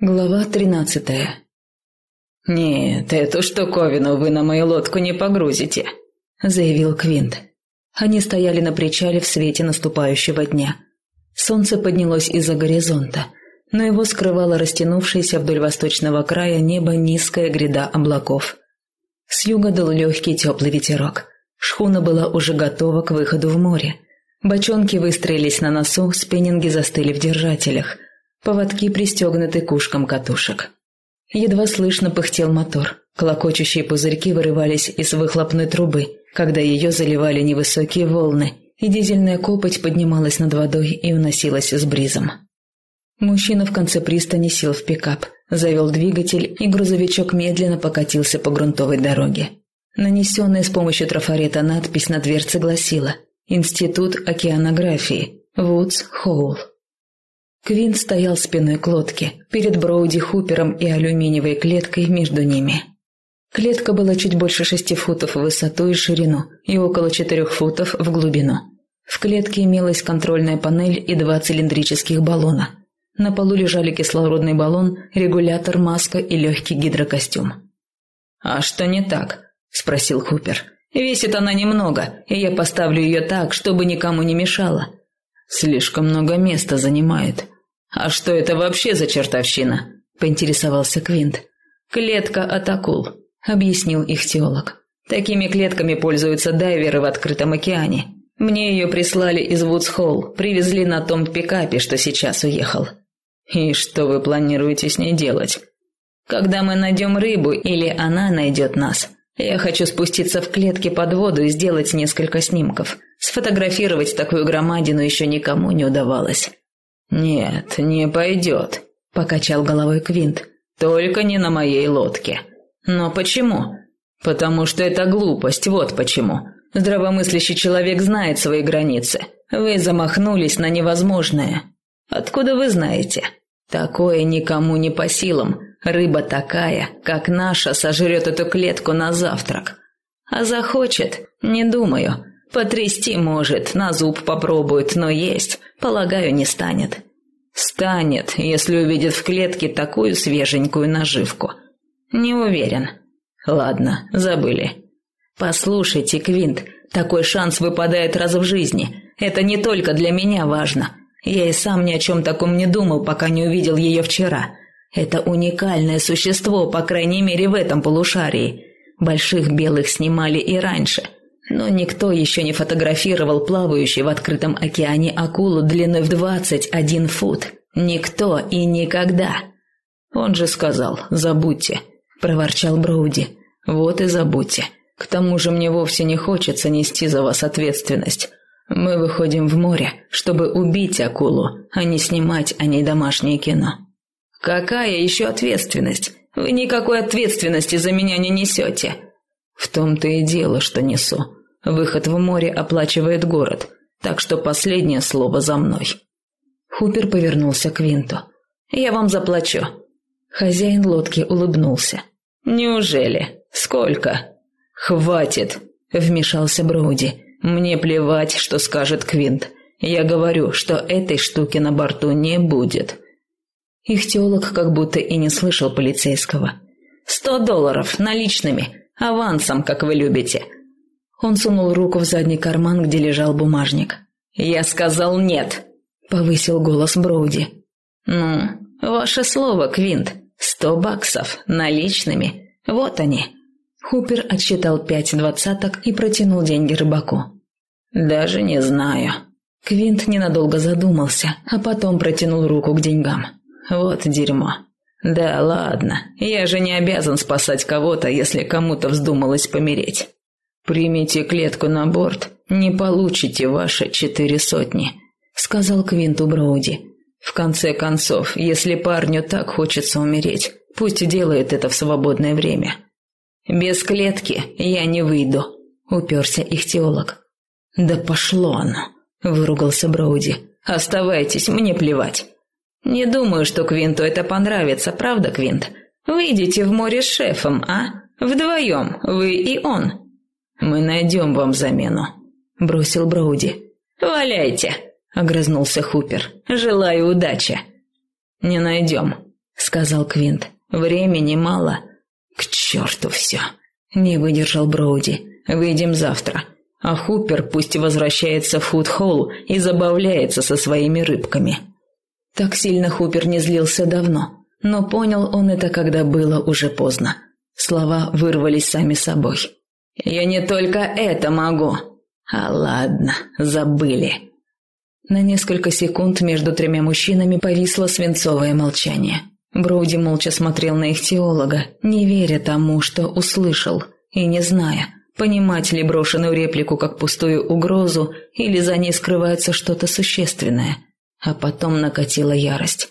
Глава тринадцатая. «Нет, эту штуковину вы на мою лодку не погрузите», — заявил Квинт. Они стояли на причале в свете наступающего дня. Солнце поднялось из-за горизонта, но его скрывало растянувшееся вдоль восточного края неба низкая гряда облаков. С юга дул легкий теплый ветерок. Шхуна была уже готова к выходу в море. Бочонки выстроились на носу, спиннинги застыли в держателях — Поводки пристегнуты к ушкам катушек. Едва слышно пыхтел мотор. Клокочущие пузырьки вырывались из выхлопной трубы, когда ее заливали невысокие волны, и дизельная копоть поднималась над водой и уносилась с бризом. Мужчина в конце пристани сел в пикап, завел двигатель, и грузовичок медленно покатился по грунтовой дороге. Нанесенная с помощью трафарета надпись на дверце гласила «Институт океанографии. Вудс Хоул». Квин стоял спиной к лодке, перед Броуди Хупером и алюминиевой клеткой между ними. Клетка была чуть больше шести футов в высоту и ширину и около четырех футов в глубину. В клетке имелась контрольная панель и два цилиндрических баллона. На полу лежали кислородный баллон, регулятор, маска и легкий гидрокостюм. «А что не так?» – спросил Хупер. «Весит она немного, и я поставлю ее так, чтобы никому не мешала. Слишком много места занимает. А что это вообще за чертовщина? Поинтересовался Квинт. Клетка от акул, объяснил их теолог. Такими клетками пользуются дайверы в открытом океане. Мне ее прислали из Вудсхолл, привезли на том пикапе, что сейчас уехал. И что вы планируете с ней делать? Когда мы найдем рыбу или она найдет нас, я хочу спуститься в клетки под воду и сделать несколько снимков. Сфотографировать такую громадину еще никому не удавалось. «Нет, не пойдет», – покачал головой Квинт. «Только не на моей лодке». «Но почему?» «Потому что это глупость, вот почему. Здравомыслящий человек знает свои границы. Вы замахнулись на невозможное. Откуда вы знаете? Такое никому не по силам. Рыба такая, как наша, сожрет эту клетку на завтрак. А захочет, не думаю. Потрясти может, на зуб попробует, но есть, полагаю, не станет. Станет, если увидит в клетке такую свеженькую наживку. Не уверен. Ладно, забыли. Послушайте, Квинт, такой шанс выпадает раз в жизни. Это не только для меня важно. Я и сам ни о чем таком не думал, пока не увидел ее вчера. Это уникальное существо, по крайней мере в этом полушарии. Больших белых снимали и раньше, но никто еще не фотографировал плавающую в открытом океане акулу длиной в 21 фут. Никто и никогда. Он же сказал «забудьте», – проворчал Броуди. «Вот и забудьте. К тому же мне вовсе не хочется нести за вас ответственность. Мы выходим в море, чтобы убить акулу, а не снимать о ней домашнее кино». «Какая еще ответственность? Вы никакой ответственности за меня не несете». «В том-то и дело, что несу. Выход в море оплачивает город, так что последнее слово за мной». Хупер повернулся к Винту. «Я вам заплачу». Хозяин лодки улыбнулся. «Неужели? Сколько?» «Хватит», — вмешался Броуди. «Мне плевать, что скажет Квинт. Я говорю, что этой штуки на борту не будет. Их теолог как будто и не слышал полицейского. «Сто долларов наличными, авансом, как вы любите». Он сунул руку в задний карман, где лежал бумажник. «Я сказал нет», — повысил голос Броуди. «Ну, ваше слово, Квинт. Сто баксов наличными. Вот они». Хупер отсчитал пять двадцаток и протянул деньги рыбаку. «Даже не знаю». Квинт ненадолго задумался, а потом протянул руку к деньгам. Вот дерьмо. Да ладно, я же не обязан спасать кого-то, если кому-то вздумалось помереть. Примите клетку на борт, не получите ваши четыре сотни, сказал Квинту Броуди. В конце концов, если парню так хочется умереть, пусть делает это в свободное время. Без клетки я не выйду, уперся их. Да пошло оно, выругался Броуди. Оставайтесь, мне плевать. Не думаю, что Квинту это понравится, правда, Квинт? Выйдите в море с шефом, а? Вдвоем, вы и он. Мы найдем вам замену, бросил Броуди. Валяйте, огрызнулся Хупер. Желаю удачи. Не найдем, сказал Квинт. «Времени мало». «К черту все!» – не выдержал Броуди. «Выйдем завтра. А Хупер пусть возвращается в фудхолл и забавляется со своими рыбками». Так сильно Хупер не злился давно, но понял он это, когда было уже поздно. Слова вырвались сами собой. «Я не только это могу!» «А ладно, забыли». На несколько секунд между тремя мужчинами повисло свинцовое молчание. Броуди молча смотрел на их теолога, не веря тому, что услышал, и не зная, понимать ли брошенную реплику как пустую угрозу или за ней скрывается что-то существенное. А потом накатила ярость.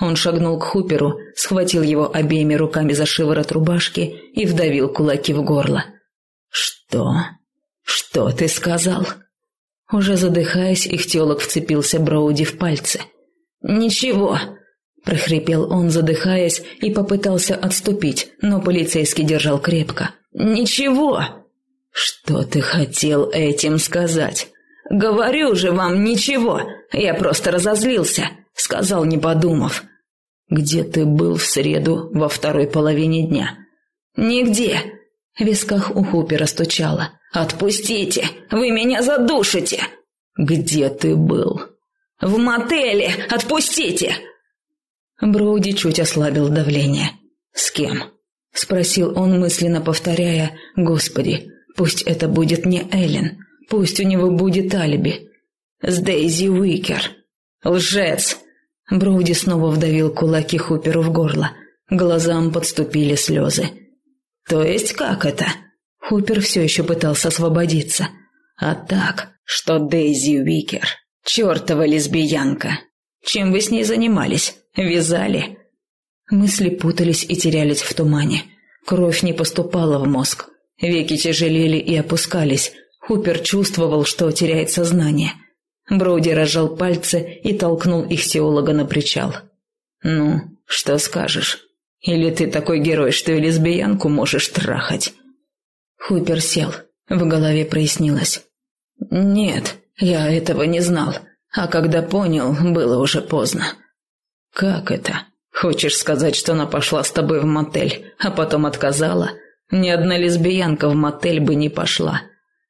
Он шагнул к Хуперу, схватил его обеими руками за шиворот рубашки и вдавил кулаки в горло. «Что? Что ты сказал?» Уже задыхаясь, их теолог вцепился Броуди в пальцы. «Ничего!» – прохрипел он, задыхаясь, и попытался отступить, но полицейский держал крепко. «Ничего!» «Что ты хотел этим сказать?» «Говорю же вам, ничего! Я просто разозлился!» – сказал, не подумав. «Где ты был в среду во второй половине дня?» «Нигде!» В висках у Хупера стучало. «Отпустите! Вы меня задушите!» «Где ты был?» «В мотеле! Отпустите!» Броуди чуть ослабил давление. «С кем?» – спросил он, мысленно повторяя «Господи, пусть это будет не Эллен, пусть у него будет алиби». «С Дейзи Уикер». «Лжец!» Броуди снова вдавил кулаки Хуперу в горло. Глазам подступили слезы. «То есть как это?» Хупер все еще пытался освободиться. «А так, что Дейзи Уикер, чертова лесбиянка. Чем вы с ней занимались? Вязали?» Мысли путались и терялись в тумане. Кровь не поступала в мозг. Веки тяжелели и опускались. Хупер чувствовал, что теряет сознание. Броуди разжал пальцы и толкнул их теолога на причал. «Ну, что скажешь? Или ты такой герой, что и лесбиянку можешь трахать?» Хупер сел. В голове прояснилось. «Нет, я этого не знал. А когда понял, было уже поздно». «Как это? Хочешь сказать, что она пошла с тобой в мотель, а потом отказала? Ни одна лесбиянка в мотель бы не пошла».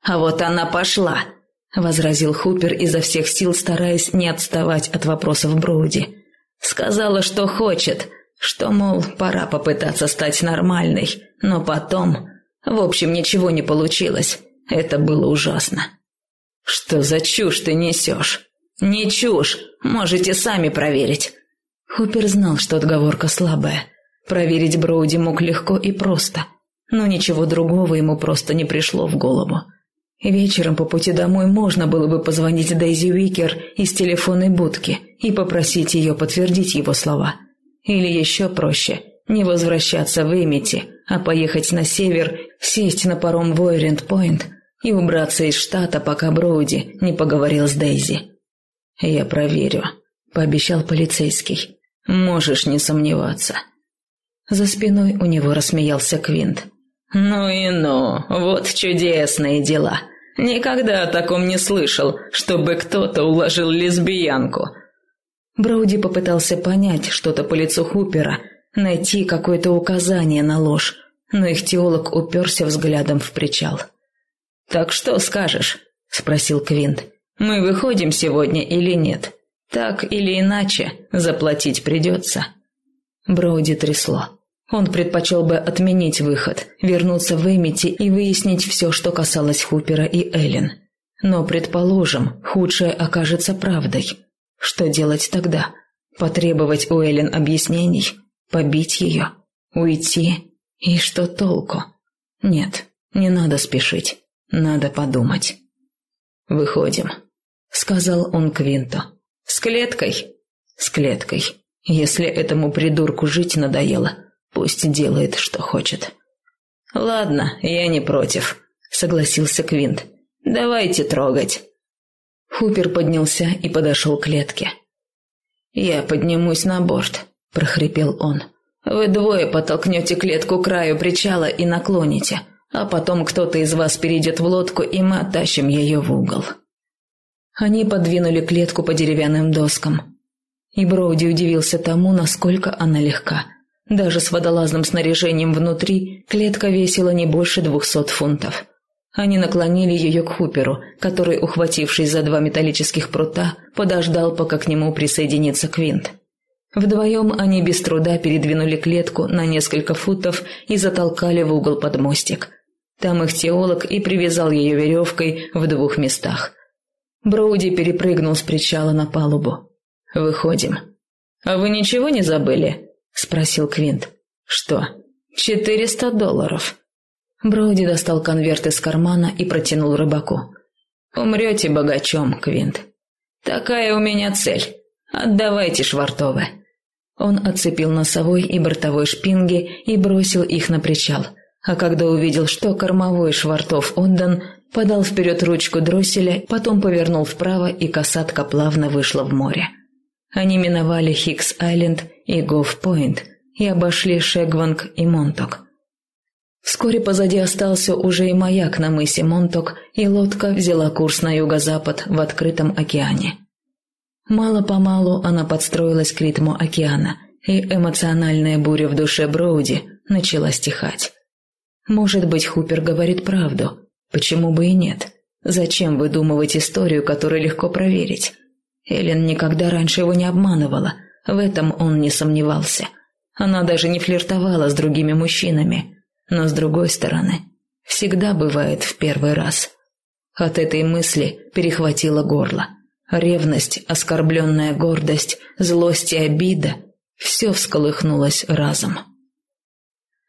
«А вот она пошла», — возразил Хупер изо всех сил, стараясь не отставать от вопросов Броуди. «Сказала, что хочет, что, мол, пора попытаться стать нормальной, но потом в общем, ничего не получилось. Это было ужасно. Что за чушь ты несешь? Не чушь, можете сами проверить. Хупер знал, что отговорка слабая. Проверить Броуди мог легко и просто, но ничего другого ему просто не пришло в голову. Вечером по пути домой можно было бы позвонить Дейзи Уикер из телефонной будки и попросить ее подтвердить его слова. Или еще проще – не возвращаться в Эмити, а поехать на север, сесть на паром в Ойренд-Пойнт и убраться из штата, пока Броуди не поговорил с Дейзи. «Я проверю», — пообещал полицейский. «Можешь не сомневаться». За спиной у него рассмеялся Квинт. «Ну и ну, вот чудесные дела. Никогда о таком не слышал, чтобы кто-то уложил лесбиянку». Броуди попытался понять что-то по лицу Хупера, найти какое-то указание на ложь, но их теолог уперся взглядом в причал. «Так что скажешь?» – спросил Квинт. «Мы выходим сегодня или нет? Так или иначе, заплатить придется». Броуди трясло. Он предпочел бы отменить выход, вернуться в Эмити и выяснить все, что касалось Хупера и Эллен. Но, предположим, худшее окажется правдой. Что делать тогда? Потребовать у Эллен объяснений? Побить ее? Уйти? И что толку? Нет, не надо спешить. Надо подумать. «Выходим», — сказал он Квинту. «С клеткой?» «С клеткой. Если этому придурку жить надоело, пусть делает, что хочет». «Ладно, я не против», — согласился Квинт. «Давайте трогать». Хупер поднялся и подошел к клетке. «Я поднимусь на борт», – прохрипел он. «Вы двое подтолкнете клетку к краю причала и наклоните, а потом кто-то из вас перейдет в лодку, и мы оттащим ее в угол». Они подвинули клетку по деревянным доскам. И Броуди удивился тому, насколько она легка. Даже с водолазным снаряжением внутри клетка весила не больше двухсот фунтов. Они наклонили ее к Хуперу, который, ухватившись за два металлических прута, подождал, пока к нему присоединится Квинт. Вдвоем они без труда передвинули клетку на несколько футов и затолкали в угол под мостик. Там их теолог и привязал ее веревкой в двух местах. Броуди перепрыгнул с причала на палубу. «Выходим». «А вы ничего не забыли?» – спросил Квинт. «Что?» «Четыреста долларов». Броуди достал конверт из кармана и протянул рыбаку. «Умрете богачом, Квинт. Такая у меня цель. Отдавайте швартовы». Он отцепил носовой и бортовой шпинги и бросил их на причал. А когда увидел, что кормовой швартов отдан, подал вперед ручку дросселя, потом повернул вправо, и касатка плавно вышла в море. Они миновали Хикс-Айленд и Гоф-Пойнт и обошли Шегванг и Монток. Вскоре позади остался уже и маяк на мысе Монток, и лодка взяла курс на юго-запад в открытом океане. Мало-помалу она подстроилась к ритму океана, и эмоциональная буря в душе Броуди начала стихать. Может быть, Хупер говорит правду. Почему бы и нет? Зачем выдумывать историю, которую легко проверить? Эллен никогда раньше его не обманывала, в этом он не сомневался. Она даже не флиртовала с другими мужчинами, но с другой стороны, всегда бывает в первый раз. От этой мысли перехватило горло. Ревность, оскорбленная гордость, злость и обида – все всколыхнулось разом.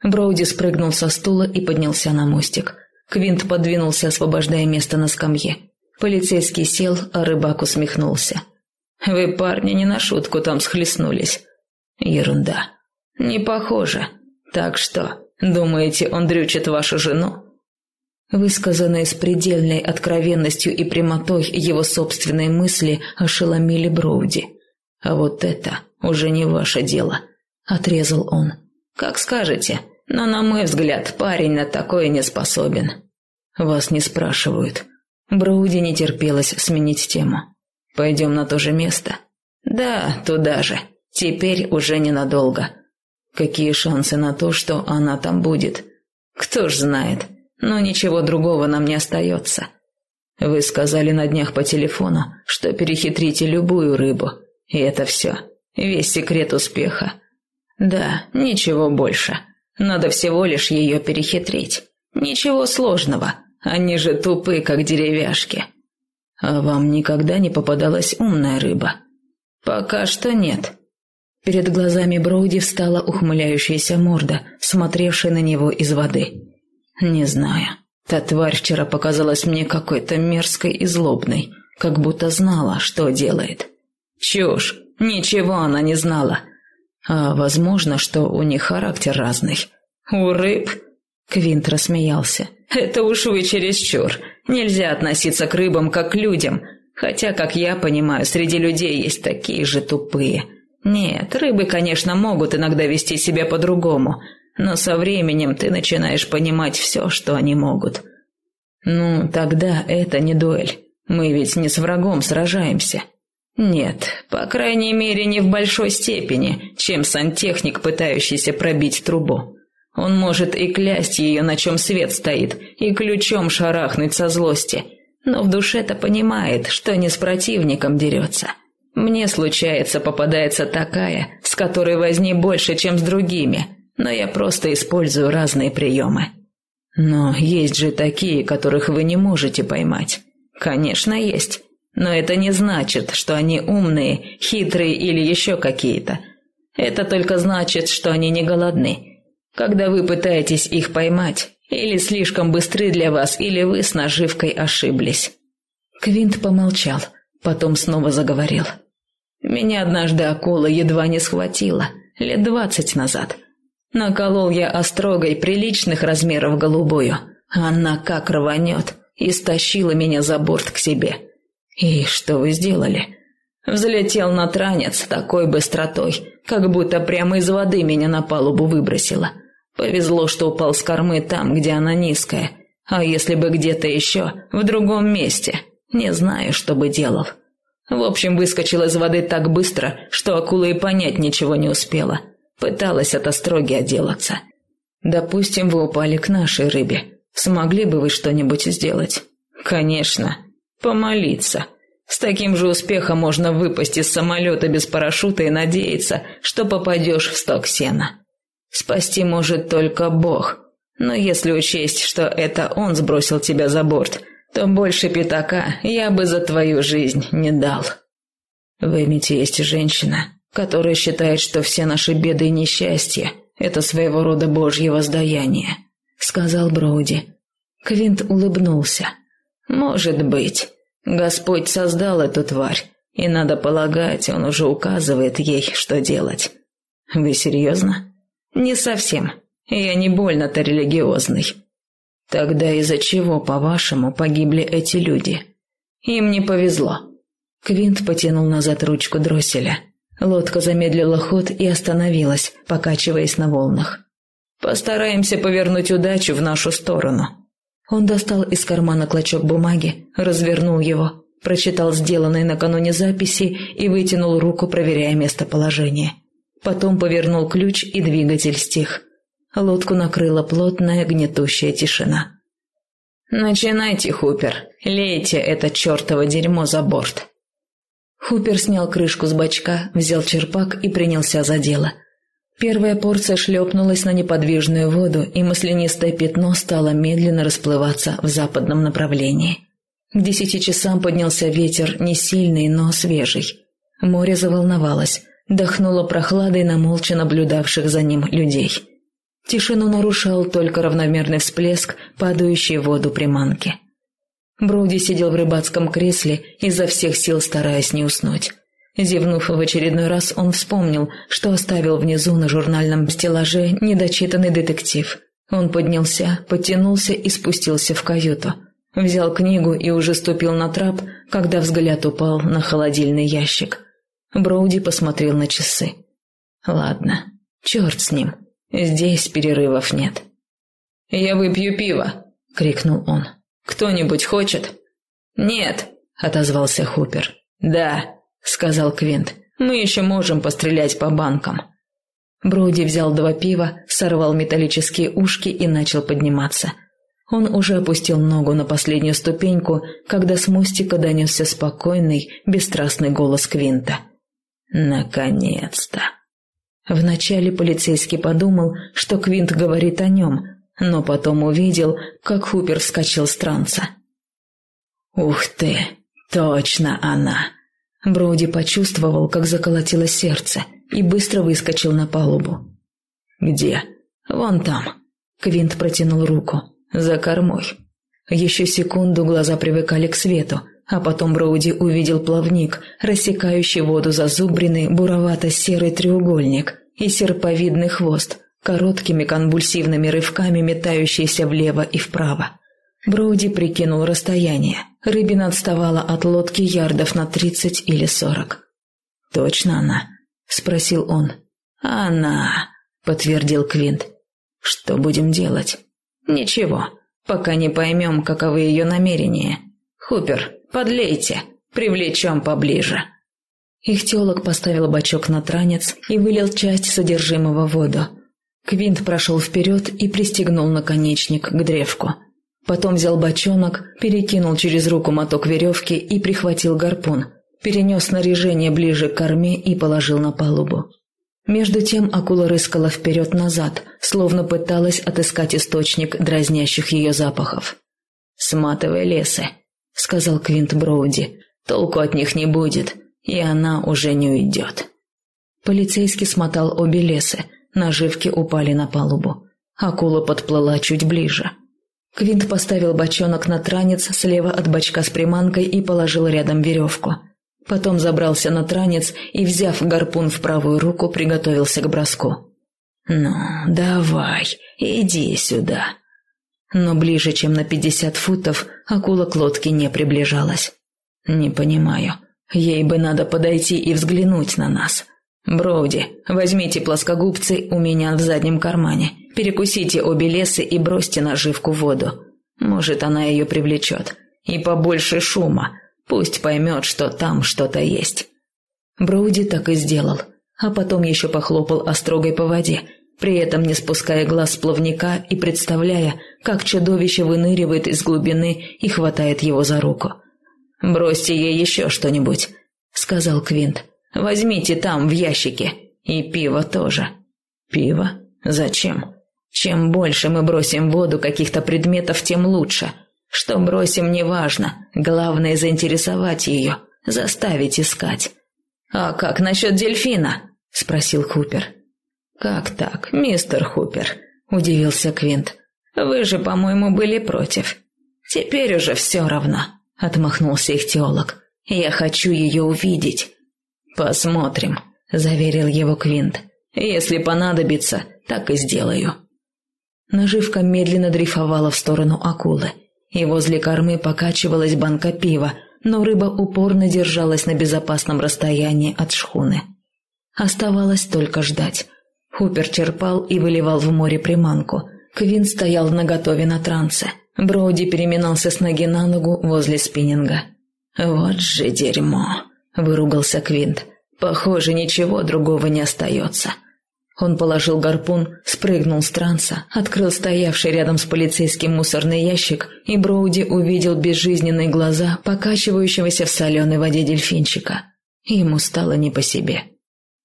Броуди спрыгнул со стула и поднялся на мостик. Квинт подвинулся, освобождая место на скамье. Полицейский сел, а рыбак усмехнулся. «Вы, парни, не на шутку там схлестнулись». «Ерунда. Не похоже. Так что, думаете, он дрючит вашу жену?» Высказанные с предельной откровенностью и прямотой его собственные мысли ошеломили Броуди. «А вот это уже не ваше дело», — отрезал он. «Как скажете, но, на мой взгляд, парень на такое не способен». «Вас не спрашивают». Броуди не терпелось сменить тему. «Пойдем на то же место?» «Да, туда же. Теперь уже ненадолго». «Какие шансы на то, что она там будет?» «Кто ж знает но ничего другого нам не остается. Вы сказали на днях по телефону, что перехитрите любую рыбу, и это все, весь секрет успеха. Да, ничего больше. Надо всего лишь ее перехитрить. Ничего сложного, они же тупы, как деревяшки. А вам никогда не попадалась умная рыба? Пока что нет. Перед глазами Броуди встала ухмыляющаяся морда, смотревшая на него из воды. Не знаю. Та тварь вчера показалась мне какой-то мерзкой и злобной, как будто знала, что делает. Чушь. Ничего она не знала. А возможно, что у них характер разный. У рыб... Квинт рассмеялся. «Это уж вы чересчур. Нельзя относиться к рыбам как к людям. Хотя, как я понимаю, среди людей есть такие же тупые. Нет, рыбы, конечно, могут иногда вести себя по-другому, но со временем ты начинаешь понимать все, что они могут. Ну, тогда это не дуэль. Мы ведь не с врагом сражаемся. Нет, по крайней мере, не в большой степени, чем сантехник, пытающийся пробить трубу. Он может и клясть ее, на чем свет стоит, и ключом шарахнуть со злости, но в душе-то понимает, что не с противником дерется. Мне, случается, попадается такая, с которой возни больше, чем с другими, но я просто использую разные приемы. Но есть же такие, которых вы не можете поймать. Конечно, есть. Но это не значит, что они умные, хитрые или еще какие-то. Это только значит, что они не голодны. Когда вы пытаетесь их поймать, или слишком быстры для вас, или вы с наживкой ошиблись. Квинт помолчал, потом снова заговорил. Меня однажды акула едва не схватила, лет двадцать назад. Наколол я острогой приличных размеров голубую. Она как рванет и стащила меня за борт к себе. И что вы сделали? Взлетел на транец такой быстротой, как будто прямо из воды меня на палубу выбросило. Повезло, что упал с кормы там, где она низкая. А если бы где-то еще, в другом месте, не знаю, что бы делал. В общем, выскочила из воды так быстро, что акула и понять ничего не успела. Пыталась от остроги отделаться. Допустим, вы упали к нашей рыбе. Смогли бы вы что-нибудь сделать? Конечно. Помолиться. С таким же успехом можно выпасть из самолета без парашюта и надеяться, что попадешь в сток сена. Спасти может только Бог. Но если учесть, что это Он сбросил тебя за борт, то больше пятака я бы за твою жизнь не дал. В Эмите есть женщина, которая считает, что все наши беды и несчастья – это своего рода Божье воздаяние», – сказал Броуди. Квинт улыбнулся. «Может быть. Господь создал эту тварь, и, надо полагать, Он уже указывает ей, что делать. Вы серьезно?» «Не совсем. Я не больно-то религиозный. Тогда из-за чего, по-вашему, погибли эти люди? Им не повезло». Квинт потянул назад ручку дросселя. Лодка замедлила ход и остановилась, покачиваясь на волнах. «Постараемся повернуть удачу в нашу сторону». Он достал из кармана клочок бумаги, развернул его, прочитал сделанные накануне записи и вытянул руку, проверяя местоположение. Потом повернул ключ, и двигатель стих. Лодку накрыла плотная гнетущая тишина. «Начинайте, Хупер. Лейте это чертово дерьмо за борт». Хупер снял крышку с бачка, взял черпак и принялся за дело. Первая порция шлепнулась на неподвижную воду, и маслянистое пятно стало медленно расплываться в западном направлении. К десяти часам поднялся ветер, не сильный, но свежий. Море заволновалось, дохнуло прохладой на молча наблюдавших за ним людей. Тишину нарушал только равномерный всплеск, падающий в воду приманки. Броуди сидел в рыбацком кресле, изо всех сил стараясь не уснуть. Зевнув в очередной раз, он вспомнил, что оставил внизу на журнальном стеллаже недочитанный детектив. Он поднялся, подтянулся и спустился в каюту. Взял книгу и уже ступил на трап, когда взгляд упал на холодильный ящик. Броуди посмотрел на часы. «Ладно, черт с ним. Здесь перерывов нет». «Я выпью пиво!» — крикнул он. Кто-нибудь хочет?» «Нет», — отозвался Хупер. «Да», — сказал Квинт. «Мы еще можем пострелять по банкам». Броуди взял два пива, сорвал металлические ушки и начал подниматься. Он уже опустил ногу на последнюю ступеньку, когда с мостика донесся спокойный, бесстрастный голос Квинта. «Наконец-то!» Вначале полицейский подумал, что Квинт говорит о нем, но потом увидел, как Хупер вскочил с транса. «Ух ты! Точно она!» Броуди почувствовал, как заколотилось сердце, и быстро выскочил на палубу. «Где?» «Вон там». Квинт протянул руку. «За кормой». Еще секунду глаза привыкали к свету, а потом Броуди увидел плавник, рассекающий воду зазубренный буровато-серый треугольник и серповидный хвост, короткими конвульсивными рывками метающийся влево и вправо. Броуди прикинул расстояние. Рыбина отставала от лодки ярдов на тридцать или сорок. «Точно она?» – спросил он. «Она», – подтвердил Квинт. «Что будем делать?» «Ничего, пока не поймем, каковы ее намерения. Хупер, подлейте, привлечем поближе». Их теолог поставил бачок на транец и вылил часть содержимого в воду. Квинт прошел вперед и пристегнул наконечник к древку. Потом взял бочонок, перекинул через руку моток веревки и прихватил гарпун. Перенес снаряжение ближе к корме и положил на палубу. Между тем акула рыскала вперед-назад, словно пыталась отыскать источник дразнящих ее запахов. «Сматывай лесы», — сказал Квинт Броуди. «Толку от них не будет, и она уже не уйдет». Полицейский смотал обе лесы, Наживки упали на палубу. Акула подплыла чуть ближе. Квинт поставил бочонок на транец слева от бачка с приманкой и положил рядом веревку. Потом забрался на транец и, взяв гарпун в правую руку, приготовился к броску. «Ну, давай, иди сюда». Но ближе, чем на пятьдесят футов, акула к лодке не приближалась. «Не понимаю. Ей бы надо подойти и взглянуть на нас. «Броуди, возьмите плоскогубцы у меня в заднем кармане, перекусите обе лесы и бросьте наживку в воду. Может, она ее привлечет. И побольше шума. Пусть поймет, что там что-то есть. Броуди так и сделал, а потом еще похлопал острогой по воде, при этом не спуская глаз с плавника и представляя, как чудовище выныривает из глубины и хватает его за руку. «Бросьте ей еще что-нибудь», — сказал Квинт. «Возьмите там, в ящике. И пиво тоже». «Пиво? Зачем? Чем больше мы бросим в воду каких-то предметов, тем лучше. Что бросим, неважно. Главное заинтересовать ее, заставить искать». «А как насчет дельфина?» – спросил Хупер. «Как так, мистер Хупер?» – удивился Квинт. «Вы же, по-моему, были против». «Теперь уже все равно», – отмахнулся их теолог. «Я хочу ее увидеть». «Посмотрим», – заверил его Квинт. «Если понадобится, так и сделаю». Наживка медленно дрейфовала в сторону акулы, и возле кормы покачивалась банка пива, но рыба упорно держалась на безопасном расстоянии от шхуны. Оставалось только ждать. Хупер черпал и выливал в море приманку. Квин стоял наготове на трансе. Броуди переминался с ноги на ногу возле спиннинга. «Вот же дерьмо!» – выругался Квинт. «Похоже, ничего другого не остается». Он положил гарпун, спрыгнул с транса, открыл стоявший рядом с полицейским мусорный ящик, и Броуди увидел безжизненные глаза покачивающегося в соленой воде дельфинчика. Ему стало не по себе.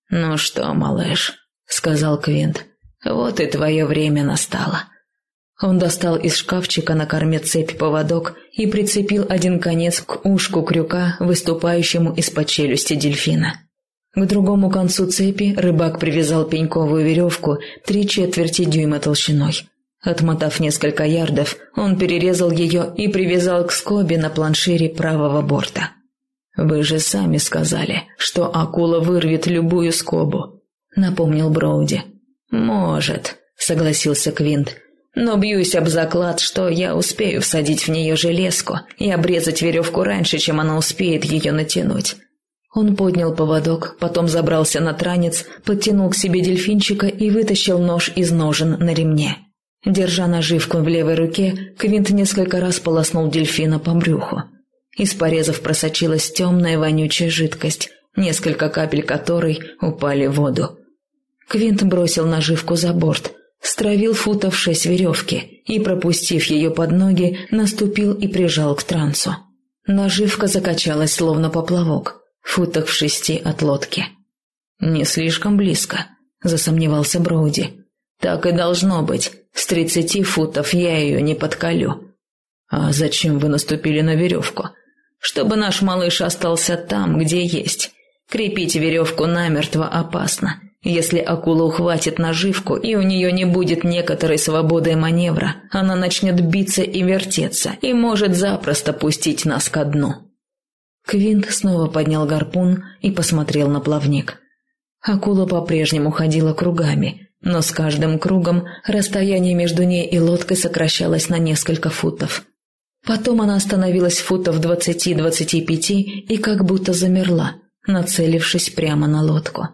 «Ну что, малыш», — сказал Квинт, — «вот и твое время настало». Он достал из шкафчика на корме цепь поводок и прицепил один конец к ушку крюка, выступающему из-под челюсти дельфина. К другому концу цепи рыбак привязал пеньковую веревку три четверти дюйма толщиной. Отмотав несколько ярдов, он перерезал ее и привязал к скобе на планшире правого борта. «Вы же сами сказали, что акула вырвет любую скобу», — напомнил Броуди. «Может», — согласился Квинт. «Но бьюсь об заклад, что я успею всадить в нее железку и обрезать веревку раньше, чем она успеет ее натянуть. Он поднял поводок, потом забрался на транец, подтянул к себе дельфинчика и вытащил нож из ножен на ремне. Держа наживку в левой руке, Квинт несколько раз полоснул дельфина по брюху. Из порезов просочилась темная вонючая жидкость, несколько капель которой упали в воду. Квинт бросил наживку за борт, стравил футов шесть веревки и, пропустив ее под ноги, наступил и прижал к трансу. Наживка закачалась, словно поплавок футах в шести от лодки. «Не слишком близко», — засомневался Броуди. «Так и должно быть. С тридцати футов я ее не подколю». «А зачем вы наступили на веревку?» «Чтобы наш малыш остался там, где есть. Крепить веревку намертво опасно. Если акула ухватит наживку, и у нее не будет некоторой свободы маневра, она начнет биться и вертеться, и может запросто пустить нас ко дну». Квинт снова поднял гарпун и посмотрел на плавник. Акула по-прежнему ходила кругами, но с каждым кругом расстояние между ней и лодкой сокращалось на несколько футов. Потом она остановилась футов двадцати-двадцати пяти и как будто замерла, нацелившись прямо на лодку.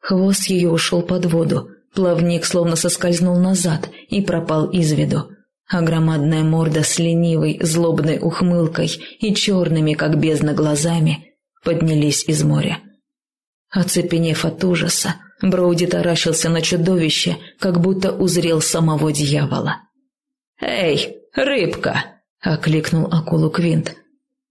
Хвост ее ушел под воду, плавник словно соскользнул назад и пропал из виду а громадная морда с ленивой, злобной ухмылкой и черными, как бездна, глазами поднялись из моря. Оцепенев от ужаса, Броуди таращился на чудовище, как будто узрел самого дьявола. «Эй, рыбка!» — окликнул акулу Квинт.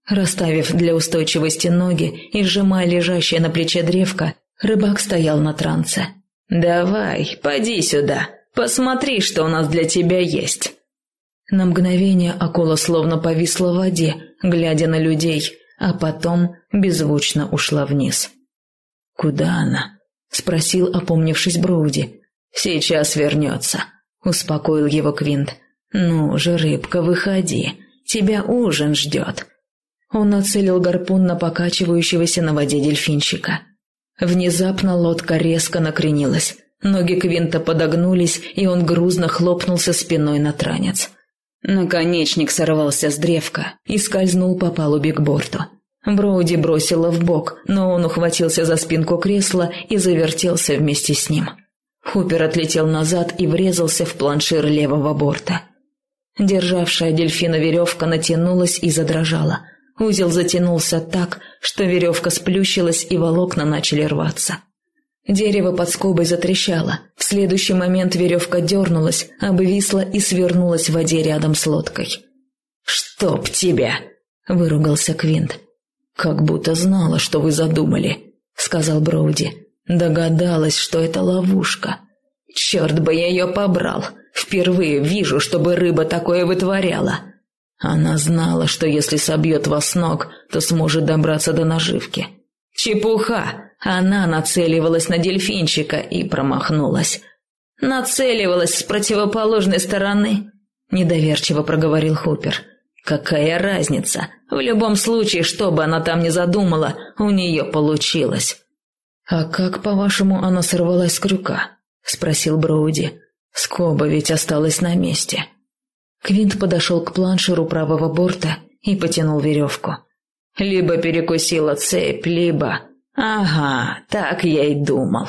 Расставив для устойчивости ноги и сжимая лежащее на плече древко, рыбак стоял на трансе. «Давай, поди сюда, посмотри, что у нас для тебя есть». На мгновение акула словно повисла в воде, глядя на людей, а потом беззвучно ушла вниз. «Куда она?» – спросил, опомнившись Броуди. «Сейчас вернется», – успокоил его Квинт. «Ну же, рыбка, выходи, тебя ужин ждет». Он нацелил гарпун на покачивающегося на воде дельфинчика. Внезапно лодка резко накренилась. Ноги Квинта подогнулись, и он грузно хлопнулся спиной на транец. Наконечник сорвался с древка и скользнул по палубе к борту. Броуди бросило в бок, но он ухватился за спинку кресла и завертелся вместе с ним. Хупер отлетел назад и врезался в планшир левого борта. Державшая дельфина веревка натянулась и задрожала. узел затянулся так, что веревка сплющилась и волокна начали рваться. Дерево под скобой затрещало. В следующий момент веревка дернулась, обвисла и свернулась в воде рядом с лодкой. «Чтоб тебя!» – выругался Квинт. «Как будто знала, что вы задумали», – сказал Броуди. «Догадалась, что это ловушка. Черт бы я ее побрал! Впервые вижу, чтобы рыба такое вытворяла!» Она знала, что если собьет вас с ног, то сможет добраться до наживки. Чепуха! Она нацеливалась на дельфинчика и промахнулась. Нацеливалась с противоположной стороны, недоверчиво проговорил Хупер. Какая разница? В любом случае, что бы она там ни задумала, у нее получилось. А как, по-вашему, она сорвалась с крюка? спросил Броуди. Скоба ведь осталась на месте. Квинт подошел к планшеру правого борта и потянул веревку. Либо перекусила цепь, либо... Ага, так я и думал.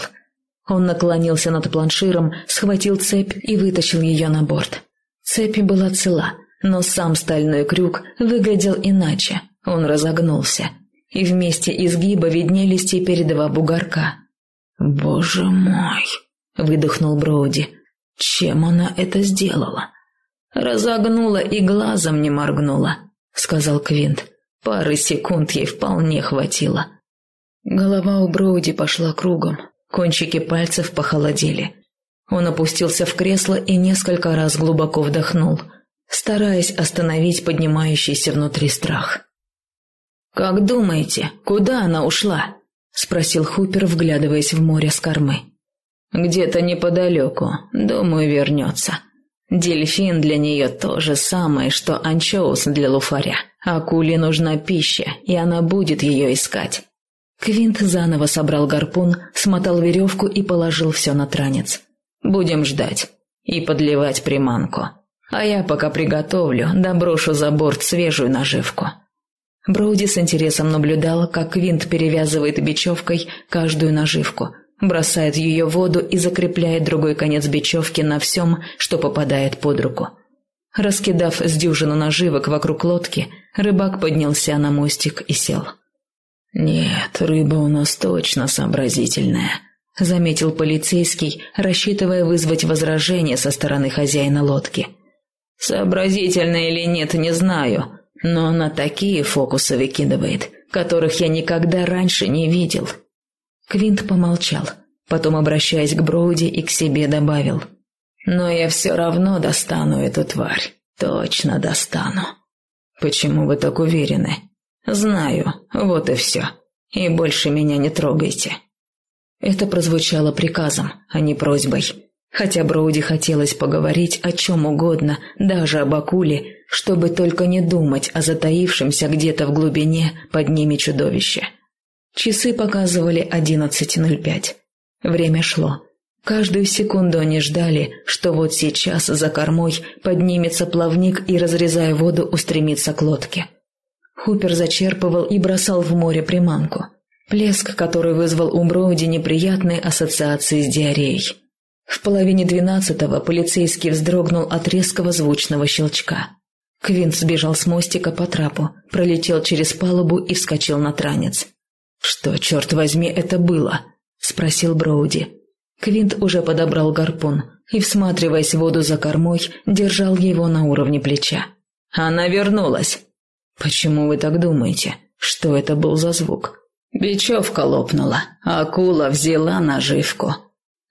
Он наклонился над планширом, схватил цепь и вытащил ее на борт. Цепь была цела, но сам стальной крюк выглядел иначе. Он разогнулся, и вместе изгиба виднелись теперь два бугорка. «Боже мой!» — выдохнул Броуди. «Чем она это сделала?» «Разогнула и глазом не моргнула», — сказал Квинт. Пары секунд ей вполне хватило. Голова у Броуди пошла кругом, кончики пальцев похолодели. Он опустился в кресло и несколько раз глубоко вдохнул, стараясь остановить поднимающийся внутри страх. «Как думаете, куда она ушла?» – спросил Хупер, вглядываясь в море с кормы. «Где-то неподалеку, думаю, вернется. Дельфин для нее то же самое, что анчоус для луфаря. Акуле нужна пища, и она будет ее искать. Квинт заново собрал гарпун, смотал веревку и положил все на транец. «Будем ждать и подливать приманку. А я пока приготовлю, доброшу за борт свежую наживку». Броуди с интересом наблюдал, как Квинт перевязывает бечевкой каждую наживку, бросает ее в воду и закрепляет другой конец бечевки на всем, что попадает под руку. Раскидав с дюжину наживок вокруг лодки, рыбак поднялся на мостик и сел. «Нет, рыба у нас точно сообразительная», — заметил полицейский, рассчитывая вызвать возражение со стороны хозяина лодки. «Сообразительная или нет, не знаю, но она такие фокусы выкидывает, которых я никогда раньше не видел». Квинт помолчал, потом, обращаясь к Броуди и к себе, добавил — но я все равно достану эту тварь. Точно достану. Почему вы так уверены? Знаю, вот и все. И больше меня не трогайте. Это прозвучало приказом, а не просьбой. Хотя Броуди хотелось поговорить о чем угодно, даже об акуле, чтобы только не думать о затаившемся где-то в глубине под ними чудовище. Часы показывали 11.05. Время шло. Каждую секунду они ждали, что вот сейчас за кормой поднимется плавник и, разрезая воду, устремится к лодке. Хупер зачерпывал и бросал в море приманку. Плеск, который вызвал у Броуди неприятные ассоциации с диареей. В половине двенадцатого полицейский вздрогнул от резкого звучного щелчка. Квинт сбежал с мостика по трапу, пролетел через палубу и вскочил на транец. «Что, черт возьми, это было?» – спросил Броуди. Квинт уже подобрал гарпун и, всматриваясь в воду за кормой, держал его на уровне плеча. «Она вернулась!» «Почему вы так думаете? Что это был за звук?» «Бечевка лопнула, акула взяла наживку».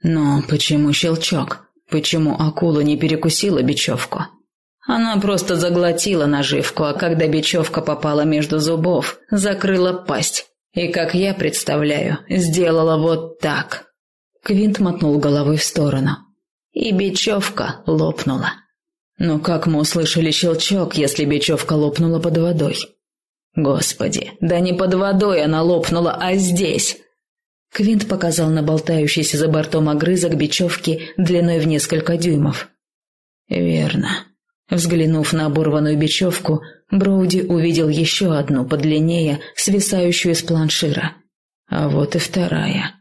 «Но почему щелчок? Почему акула не перекусила бечевку?» Она просто заглотила наживку, а когда бечевка попала между зубов, закрыла пасть. И, как я представляю, сделала вот так. Квинт мотнул головой в сторону. И бечевка лопнула. Но как мы услышали щелчок, если бечевка лопнула под водой? Господи, да не под водой она лопнула, а здесь. Квинт показал на болтающийся за бортом огрызок бечевки длиной в несколько дюймов. Верно. Взглянув на оборванную бечевку, Броуди увидел еще одну подлиннее, свисающую с планшира. А вот и вторая.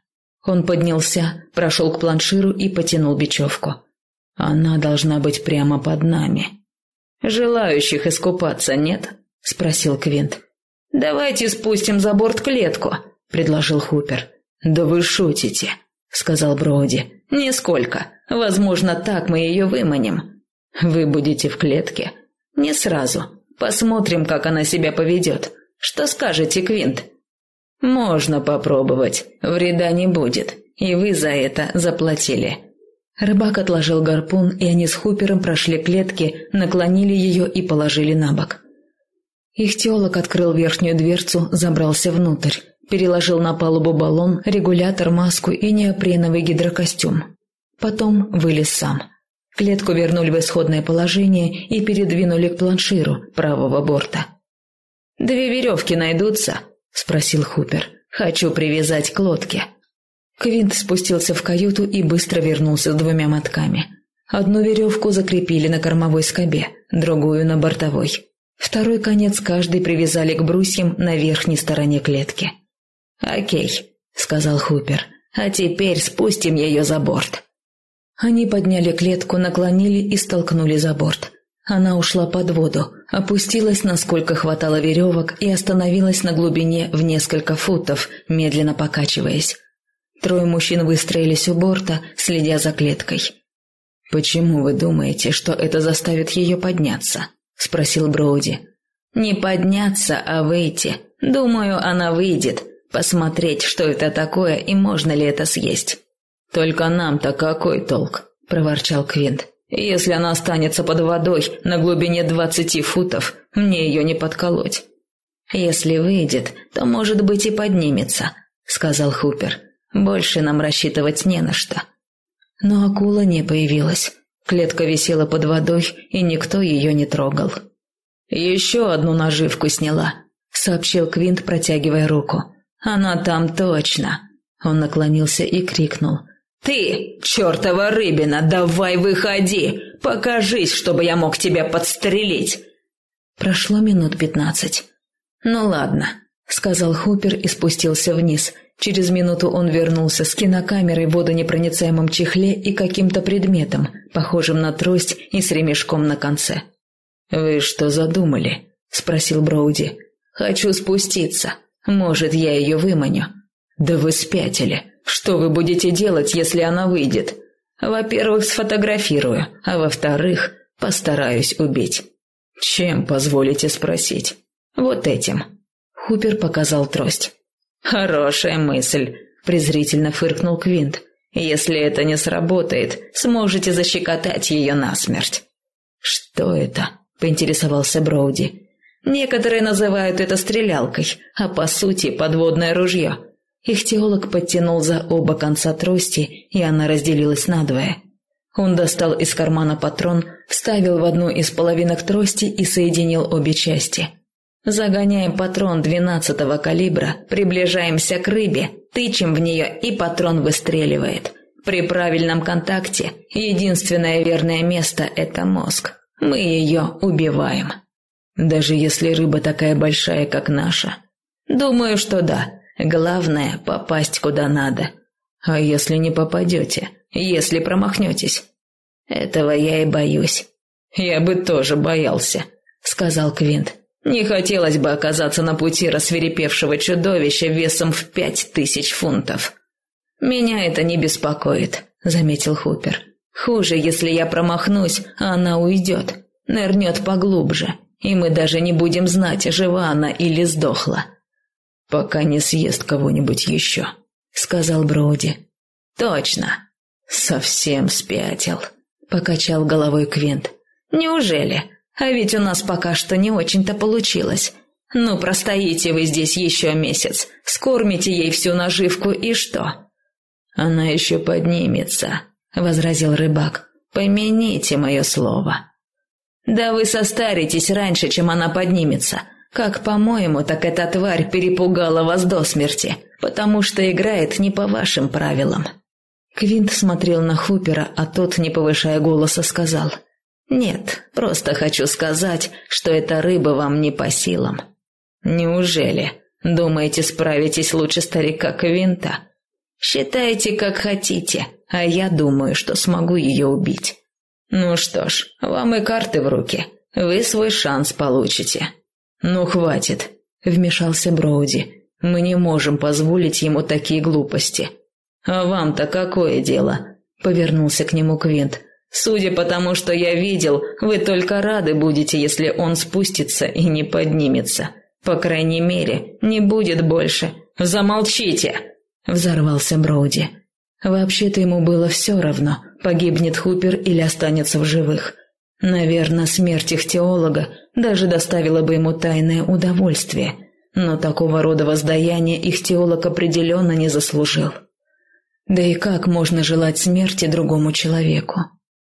Он поднялся, прошел к планширу и потянул бечевку. Она должна быть прямо под нами. «Желающих искупаться нет?» – спросил Квинт. «Давайте спустим за борт клетку», — предложил Хупер. «Да вы шутите», — сказал Броуди. «Нисколько. Возможно, так мы ее выманим. Вы будете в клетке?» «Не сразу. Посмотрим, как она себя поведет. Что скажете, Квинт?» «Можно попробовать. Вреда не будет. И вы за это заплатили». Рыбак отложил гарпун, и они с Хупером прошли клетки, наклонили ее и положили на бок. Их теолог открыл верхнюю дверцу, забрался внутрь, переложил на палубу баллон, регулятор, маску и неопреновый гидрокостюм. Потом вылез сам. Клетку вернули в исходное положение и передвинули к планширу правого борта. «Две веревки найдутся?» – спросил Хупер. «Хочу привязать к лодке». Квинт спустился в каюту и быстро вернулся с двумя мотками. Одну веревку закрепили на кормовой скобе, другую на бортовой. Второй конец каждый привязали к брусьям на верхней стороне клетки. «Окей», — сказал Хупер, — «а теперь спустим ее за борт». Они подняли клетку, наклонили и столкнули за борт. Она ушла под воду, опустилась, насколько хватало веревок, и остановилась на глубине в несколько футов, медленно покачиваясь. Трое мужчин выстроились у борта, следя за клеткой. «Почему вы думаете, что это заставит ее подняться?» – спросил Броуди. «Не подняться, а выйти. Думаю, она выйдет. Посмотреть, что это такое и можно ли это съесть». «Только нам-то какой толк?» – проворчал Квинт. «Если она останется под водой на глубине двадцати футов, мне ее не подколоть». «Если выйдет, то, может быть, и поднимется», – сказал Хупер. «Больше нам рассчитывать не на что». Но акула не появилась. Клетка висела под водой, и никто ее не трогал. «Еще одну наживку сняла», — сообщил Квинт, протягивая руку. «Она там точно». Он наклонился и крикнул. «Ты, чертова рыбина, давай выходи! Покажись, чтобы я мог тебя подстрелить!» Прошло минут пятнадцать. «Ну ладно», — сказал Хупер и спустился вниз. Через минуту он вернулся с кинокамерой в водонепроницаемом чехле и каким-то предметом, похожим на трость и с ремешком на конце. «Вы что задумали?» — спросил Броуди. «Хочу спуститься. Может, я ее выманю». «Да вы спятили. Что вы будете делать, если она выйдет? Во-первых, сфотографирую, а во-вторых, постараюсь убить. Чем, позволите спросить? Вот этим. Хупер показал трость. Хорошая мысль, презрительно фыркнул Квинт. Если это не сработает, сможете защекотать ее насмерть. Что это? поинтересовался Броуди. Некоторые называют это стрелялкой, а по сути подводное ружье. Их теолог подтянул за оба конца трости, и она разделилась надвое. Он достал из кармана патрон, вставил в одну из половинок трости и соединил обе части. Загоняем патрон двенадцатого калибра, приближаемся к рыбе, тычем в нее, и патрон выстреливает. При правильном контакте единственное верное место – это мозг. Мы ее убиваем. Даже если рыба такая большая, как наша? Думаю, что да. Главное – попасть куда надо. А если не попадете? Если промахнетесь? Этого я и боюсь. Я бы тоже боялся, сказал Квинт. Не хотелось бы оказаться на пути рассверепевшего чудовища весом в пять тысяч фунтов. Меня это не беспокоит, заметил Хупер. Хуже, если я промахнусь, а она уйдет, нырнет поглубже, и мы даже не будем знать, жива она или сдохла пока не съест кого-нибудь еще», — сказал Броуди. «Точно. Совсем спятил», — покачал головой Квинт. «Неужели? А ведь у нас пока что не очень-то получилось. Ну, простоите вы здесь еще месяц, скормите ей всю наживку и что?» «Она еще поднимется», — возразил рыбак. «Помяните мое слово». «Да вы состаритесь раньше, чем она поднимется. Как по-моему, так эта тварь перепугала вас до смерти, потому что играет не по вашим правилам. Квинт смотрел на Хупера, а тот, не повышая голоса, сказал: "Нет, просто хочу сказать, что эта рыба вам не по силам". Неужели? Думаете, справитесь лучше старика Квинта? Считайте, как хотите, а я думаю, что смогу ее убить. Ну что ж, вам и карты в руки. Вы свой шанс получите. «Ну, хватит. – вмешался Броуди. «Мы не можем позволить ему такие глупости». «А вам-то какое дело?» – повернулся к нему Квинт. «Судя по тому, что я видел, вы только рады будете, если он спустится и не поднимется. По крайней мере, не будет больше. Замолчите!» – взорвался Броуди. Вообще-то ему было все равно, погибнет Хупер или останется в живых. Наверное, смерть их теолога даже доставила бы ему тайное удовольствие, но такого рода воздаяния их теолог определенно не заслужил. Да и как можно желать смерти другому человеку?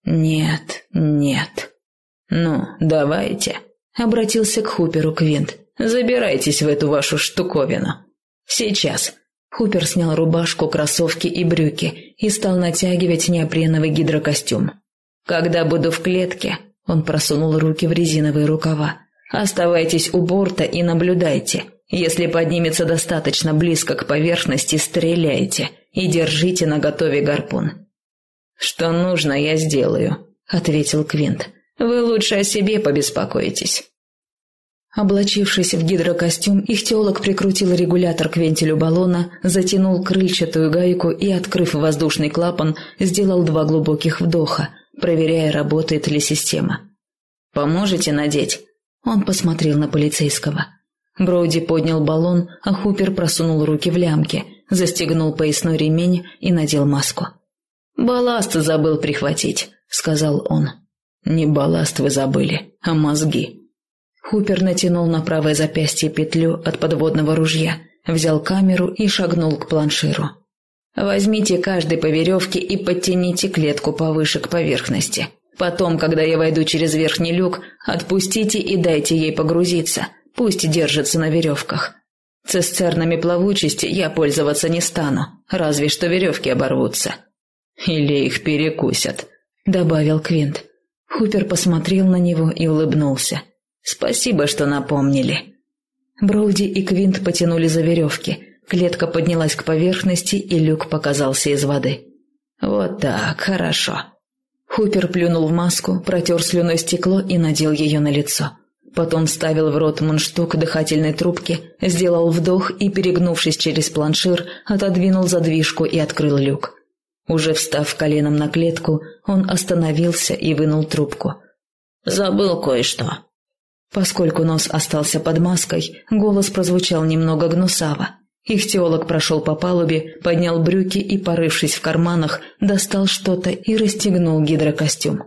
Нет, нет. Ну, давайте, обратился к Хуперу Квинт. Забирайтесь в эту вашу штуковину. Сейчас. Хупер снял рубашку, кроссовки и брюки и стал натягивать неопреновый гидрокостюм. Когда буду в клетке, он просунул руки в резиновые рукава. Оставайтесь у борта и наблюдайте. Если поднимется достаточно близко к поверхности, стреляйте и держите наготове гарпун. Что нужно, я сделаю, ответил Квинт. Вы лучше о себе побеспокойтесь. Облачившись в гидрокостюм, ихтиолог прикрутил регулятор к вентилю баллона, затянул крыльчатую гайку и, открыв воздушный клапан, сделал два глубоких вдоха, проверяя, работает ли система. «Поможете надеть?» Он посмотрел на полицейского. Броуди поднял баллон, а Хупер просунул руки в лямки, застегнул поясной ремень и надел маску. «Балласт забыл прихватить», — сказал он. «Не балласт вы забыли, а мозги». Хупер натянул на правое запястье петлю от подводного ружья, взял камеру и шагнул к планширу. «Возьмите каждый по веревке и подтяните клетку повыше к поверхности. Потом, когда я войду через верхний люк, отпустите и дайте ей погрузиться. Пусть держится на веревках. Цистернами плавучести я пользоваться не стану, разве что веревки оборвутся. Или их перекусят», — добавил Квинт. Хупер посмотрел на него и улыбнулся. «Спасибо, что напомнили». Броуди и Квинт потянули за веревки. Клетка поднялась к поверхности, и люк показался из воды. «Вот так, хорошо. Хупер плюнул в маску, протер слюной стекло и надел ее на лицо. Потом вставил в рот мундштук дыхательной трубки, сделал вдох и, перегнувшись через планшир, отодвинул задвижку и открыл люк. Уже встав коленом на клетку, он остановился и вынул трубку. «Забыл кое-что». Поскольку нос остался под маской, голос прозвучал немного гнусаво. Ихтиолог прошел по палубе, поднял брюки и, порывшись в карманах, достал что-то и расстегнул гидрокостюм.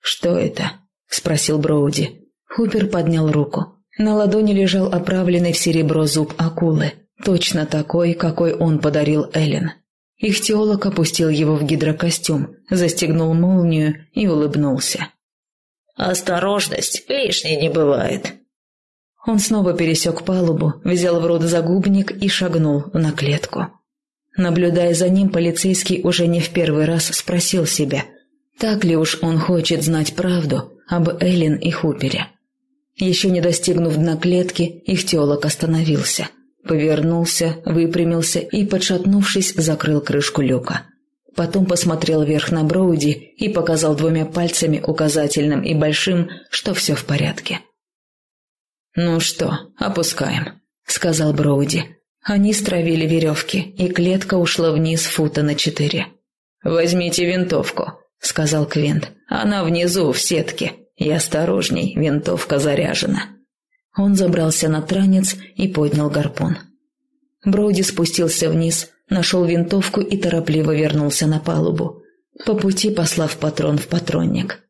«Что это?» – спросил Броуди. Хупер поднял руку. На ладони лежал оправленный в серебро зуб акулы, точно такой, какой он подарил Эллен. Ихтиолог опустил его в гидрокостюм, застегнул молнию и улыбнулся. «Осторожность лишней не бывает», он снова пересек палубу, взял в рот загубник и шагнул на клетку. Наблюдая за ним, полицейский уже не в первый раз спросил себя, так ли уж он хочет знать правду об Эллен и Хупере. Еще не достигнув дна клетки, их теолог остановился. Повернулся, выпрямился и, подшатнувшись, закрыл крышку люка. Потом посмотрел вверх на Броуди и показал двумя пальцами, указательным и большим, что все в порядке. «Ну что, опускаем», — сказал Броуди. Они стравили веревки, и клетка ушла вниз фута на четыре. «Возьмите винтовку», — сказал Квинт. «Она внизу, в сетке. И осторожней, винтовка заряжена». Он забрался на транец и поднял гарпун. Броуди спустился вниз, нашел винтовку и торопливо вернулся на палубу, по пути послав патрон в патронник.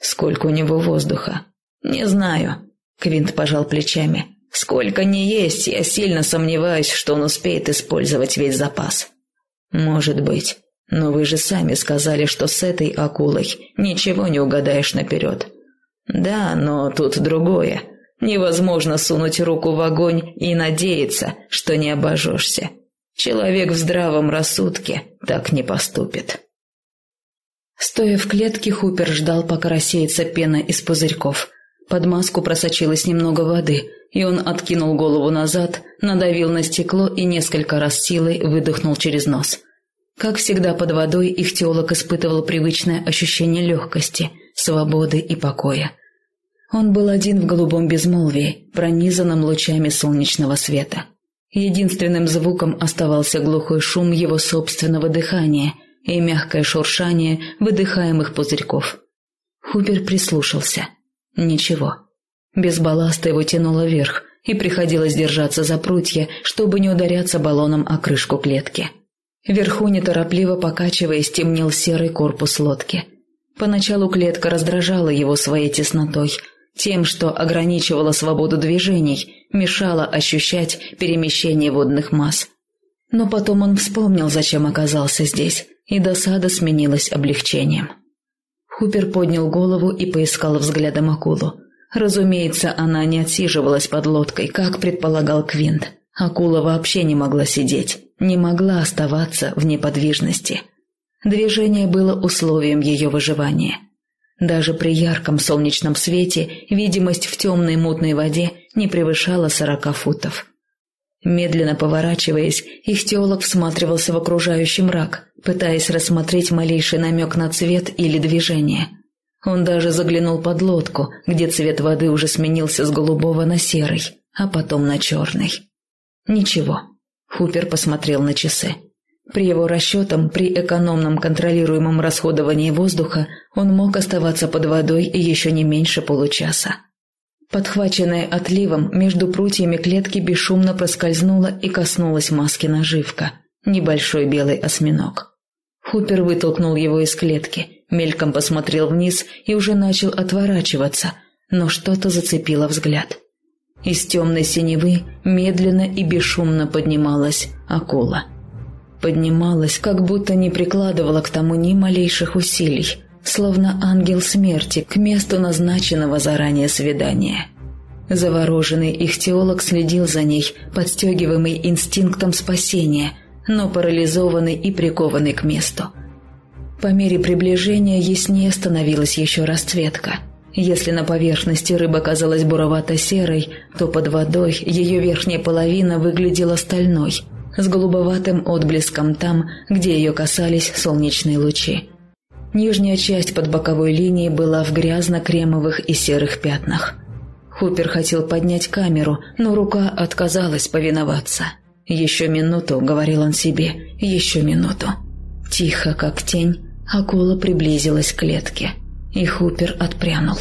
«Сколько у него воздуха?» «Не знаю», Квинт пожал плечами. «Сколько ни есть, я сильно сомневаюсь, что он успеет использовать весь запас». «Может быть. Но вы же сами сказали, что с этой акулой ничего не угадаешь наперед». «Да, но тут другое. Невозможно сунуть руку в огонь и надеяться, что не обожжешься. Человек в здравом рассудке так не поступит». Стоя в клетке, Хупер ждал, пока рассеется пена из пузырьков – под маску просочилось немного воды, и он откинул голову назад, надавил на стекло и несколько раз силой выдохнул через нос. Как всегда под водой ихтиолог испытывал привычное ощущение легкости, свободы и покоя. Он был один в голубом безмолвии, пронизанном лучами солнечного света. Единственным звуком оставался глухой шум его собственного дыхания и мягкое шуршание выдыхаемых пузырьков. Хубер прислушался. Ничего. Без балласта его тянуло вверх, и приходилось держаться за прутья, чтобы не ударяться баллоном о крышку клетки. Вверху, неторопливо покачиваясь, темнел серый корпус лодки. Поначалу клетка раздражала его своей теснотой – тем, что ограничивало свободу движений, мешало ощущать перемещение водных масс. Но потом он вспомнил, зачем оказался здесь, и досада сменилась облегчением. Хупер поднял голову и поискал взглядом акулу. Разумеется, она не отсиживалась под лодкой, как предполагал Квинт. Акула вообще не могла сидеть, не могла оставаться в неподвижности. Движение было условием ее выживания – даже при ярком солнечном свете видимость в темной мутной воде не превышала сорока футов. Медленно поворачиваясь, ихтиолог всматривался в окружающий мрак, пытаясь рассмотреть малейший намек на цвет или движение. Он даже заглянул под лодку, где цвет воды уже сменился с голубого на серый, а потом на черный. Ничего. Хупер посмотрел на часы. При его расчетам, при экономном контролируемом расходовании воздуха, он мог оставаться под водой еще не меньше получаса. Подхваченная отливом, между прутьями клетки бесшумно проскользнула и коснулась маски наживка. Небольшой белый осьминог. Хупер вытолкнул его из клетки, мельком посмотрел вниз и уже начал отворачиваться, но что-то зацепило взгляд. Из темной синевы медленно и бесшумно поднималась акула поднималась, как будто не прикладывала к тому ни малейших усилий, словно ангел смерти к месту назначенного заранее свидания. Завороженный ихтиолог следил за ней, подстегиваемый инстинктом спасения, но парализованный и прикованный к месту. По мере приближения яснее становилась еще расцветка. Если на поверхности рыба казалась буровато-серой, то под водой ее верхняя половина выглядела стальной – с голубоватым отблеском там, где ее касались солнечные лучи. Нижняя часть под боковой линией была в грязно-кремовых и серых пятнах. Хупер хотел поднять камеру, но рука отказалась повиноваться. «Еще минуту», — говорил он себе, — «еще минуту». Тихо, как тень, акула приблизилась к клетке, и Хупер отпрянул.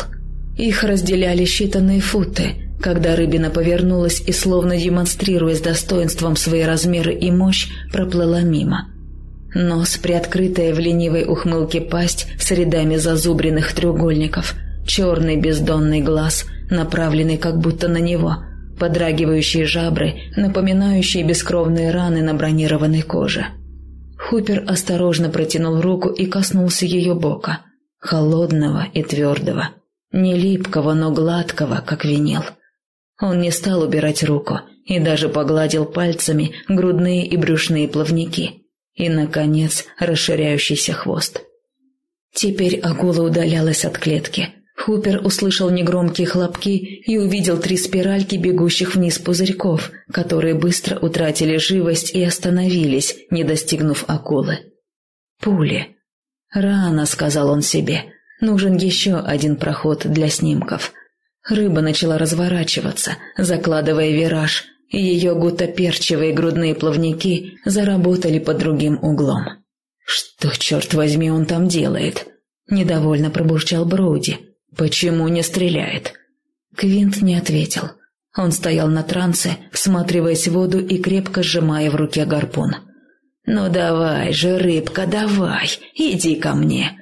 Их разделяли считанные футы — когда рыбина повернулась и, словно демонстрируя с достоинством свои размеры и мощь, проплыла мимо. Нос, приоткрытая в ленивой ухмылке пасть с рядами зазубренных треугольников, черный бездонный глаз, направленный как будто на него, подрагивающие жабры, напоминающие бескровные раны на бронированной коже. Хупер осторожно протянул руку и коснулся ее бока, холодного и твердого, не липкого, но гладкого, как винил. Он не стал убирать руку и даже погладил пальцами грудные и брюшные плавники и, наконец, расширяющийся хвост. Теперь акула удалялась от клетки. Хупер услышал негромкие хлопки и увидел три спиральки бегущих вниз пузырьков, которые быстро утратили живость и остановились, не достигнув акулы. «Пули». «Рано», — сказал он себе. «Нужен еще один проход для снимков». Рыба начала разворачиваться, закладывая вираж, и ее гутоперчивые грудные плавники заработали под другим углом. «Что, черт возьми, он там делает?» – недовольно пробурчал Броуди. «Почему не стреляет?» Квинт не ответил. Он стоял на трансе, всматриваясь в воду и крепко сжимая в руке гарпун. «Ну давай же, рыбка, давай, иди ко мне!»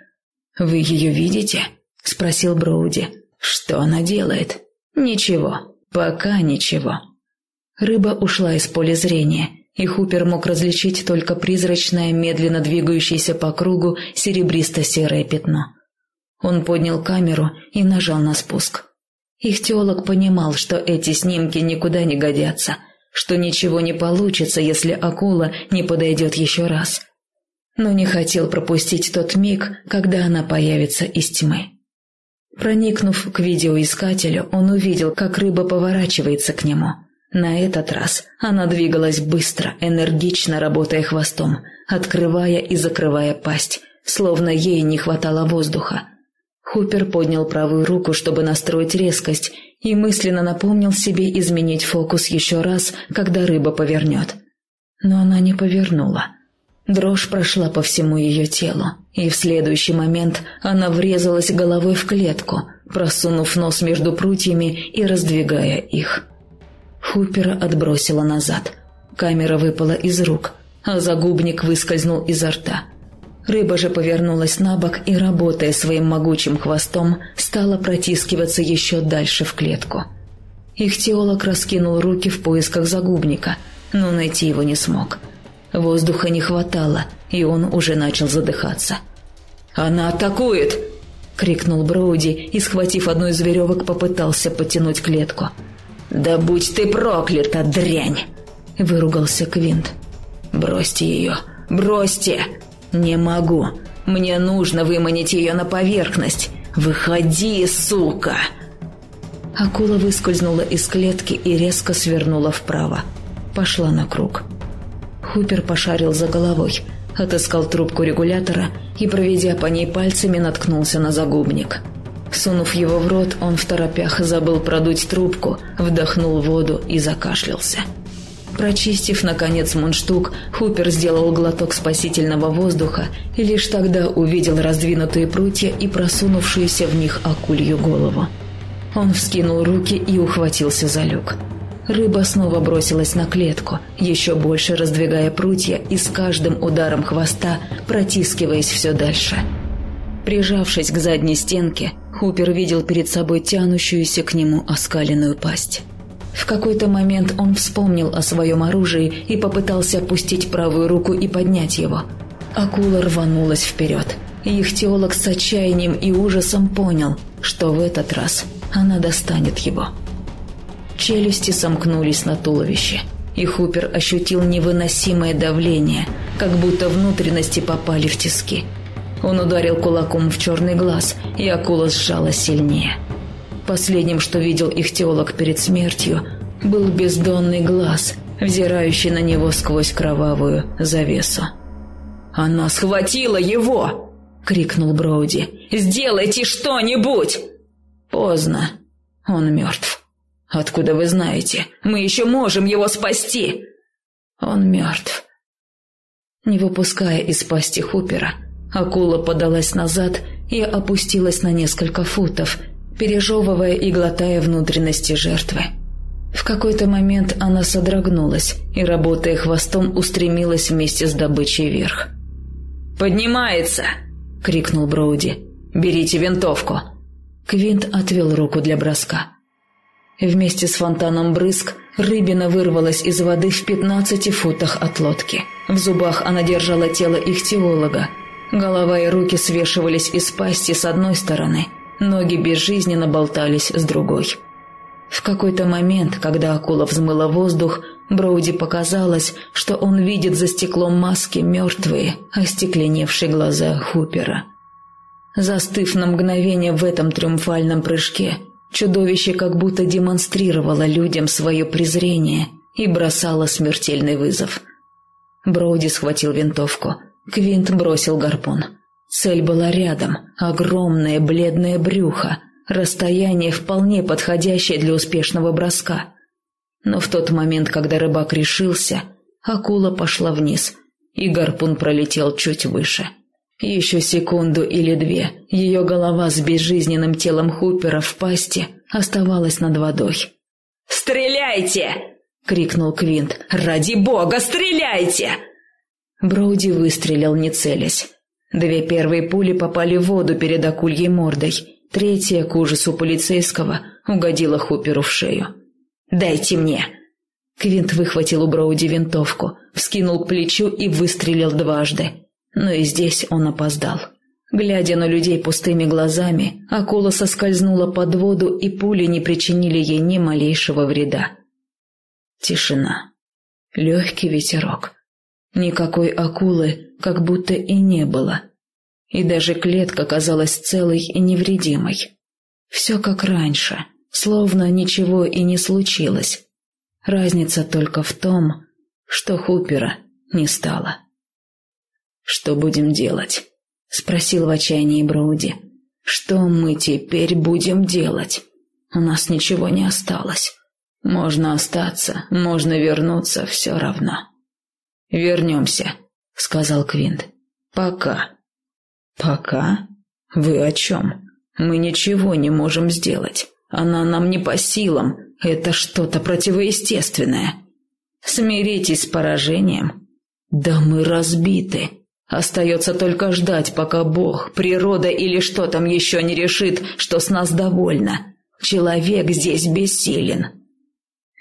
«Вы ее видите?» – спросил Броуди. Что она делает? Ничего. Пока ничего. Рыба ушла из поля зрения, и Хупер мог различить только призрачное, медленно двигающееся по кругу серебристо-серое пятно. Он поднял камеру и нажал на спуск. Ихтиолог понимал, что эти снимки никуда не годятся, что ничего не получится, если акула не подойдет еще раз. Но не хотел пропустить тот миг, когда она появится из тьмы. Проникнув к видеоискателю, он увидел, как рыба поворачивается к нему. На этот раз она двигалась быстро, энергично работая хвостом, открывая и закрывая пасть, словно ей не хватало воздуха. Хупер поднял правую руку, чтобы настроить резкость, и мысленно напомнил себе изменить фокус еще раз, когда рыба повернет. Но она не повернула. Дрожь прошла по всему ее телу, и в следующий момент она врезалась головой в клетку, просунув нос между прутьями и раздвигая их. Хупера отбросила назад. Камера выпала из рук, а загубник выскользнул изо рта. Рыба же повернулась на бок и, работая своим могучим хвостом, стала протискиваться еще дальше в клетку. Ихтиолог раскинул руки в поисках загубника, но найти его не смог. Воздуха не хватало, и он уже начал задыхаться. «Она атакует!» — крикнул Броуди и, схватив одну из веревок, попытался потянуть клетку. «Да будь ты проклята, дрянь!» — выругался Квинт. «Бросьте ее! Бросьте!» «Не могу. Мне нужно выманить ее на поверхность. Выходи, сука!» Акула выскользнула из клетки и резко свернула вправо. Пошла на круг. Хупер пошарил за головой, отыскал трубку регулятора и, проведя по ней пальцами, наткнулся на загубник. Сунув его в рот, он в торопях забыл продуть трубку, вдохнул воду и закашлялся. Прочистив, наконец, мундштук, Хупер сделал глоток спасительного воздуха и лишь тогда увидел раздвинутые прутья и просунувшуюся в них акулью голову. Он вскинул руки и ухватился за люк. Рыба снова бросилась на клетку, еще больше раздвигая прутья и с каждым ударом хвоста протискиваясь все дальше. Прижавшись к задней стенке, Хупер видел перед собой тянущуюся к нему оскаленную пасть. В какой-то момент он вспомнил о своем оружии и попытался опустить правую руку и поднять его. Акула рванулась вперед. Их теолог с отчаянием и ужасом понял, что в этот раз она достанет его. Челюсти сомкнулись на туловище, и Хупер ощутил невыносимое давление, как будто внутренности попали в тиски. Он ударил кулаком в черный глаз, и акула сжалась сильнее. Последним, что видел их теолог перед смертью, был бездонный глаз, взирающий на него сквозь кровавую завесу. «Она схватила его!» — крикнул Броуди. «Сделайте что-нибудь!» «Поздно. Он мертв. Откуда вы знаете? Мы еще можем его спасти!» «Он мертв». Не выпуская из пасти Хупера, акула подалась назад и опустилась на несколько футов — пережевывая и глотая внутренности жертвы. В какой-то момент она содрогнулась и, работая хвостом, устремилась вместе с добычей вверх. «Поднимается!» — крикнул Броуди. «Берите винтовку!» Квинт отвел руку для броска. Вместе с фонтаном брызг рыбина вырвалась из воды в пятнадцати футах от лодки. В зубах она держала тело их теолога. Голова и руки свешивались из пасти с одной стороны — Ноги безжизненно болтались с другой. В какой-то момент, когда акула взмыла воздух, Броуди показалось, что он видит за стеклом маски мертвые, остекленевшие глаза Хупера. Застыв на мгновение в этом триумфальном прыжке, чудовище как будто демонстрировало людям свое презрение и бросало смертельный вызов. Броуди схватил винтовку. Квинт бросил гарпун. Цель была рядом, огромное бледное брюхо, расстояние вполне подходящее для успешного броска. Но в тот момент, когда рыбак решился, акула пошла вниз, и гарпун пролетел чуть выше. Еще секунду или две ее голова с безжизненным телом Хупера в пасти оставалась над водой. «Стреляйте!» — крикнул Квинт. «Ради бога, стреляйте!» Броуди выстрелил, не целясь. Две первые пули попали в воду перед акульей мордой. Третья, к ужасу полицейского, угодила Хуперу в шею. «Дайте мне!» Квинт выхватил у Броуди винтовку, вскинул к плечу и выстрелил дважды. Но и здесь он опоздал. Глядя на людей пустыми глазами, акула соскользнула под воду, и пули не причинили ей ни малейшего вреда. Тишина. Легкий ветерок. Никакой акулы как будто и не было. И даже клетка казалась целой и невредимой. Все как раньше, словно ничего и не случилось. Разница только в том, что Хупера не стало. «Что будем делать?» — спросил в отчаянии Броуди. Что мы теперь будем делать? У нас ничего не осталось. Можно остаться, можно вернуться, все равно. Вернемся, сказал Квинт. Пока. Пока? Вы о чем? Мы ничего не можем сделать. Она нам не по силам. Это что-то противоестественное. Смиритесь с поражением. Да мы разбиты. Остается только ждать, пока Бог, природа или что там еще не решит, что с нас довольно. Человек здесь бессилен.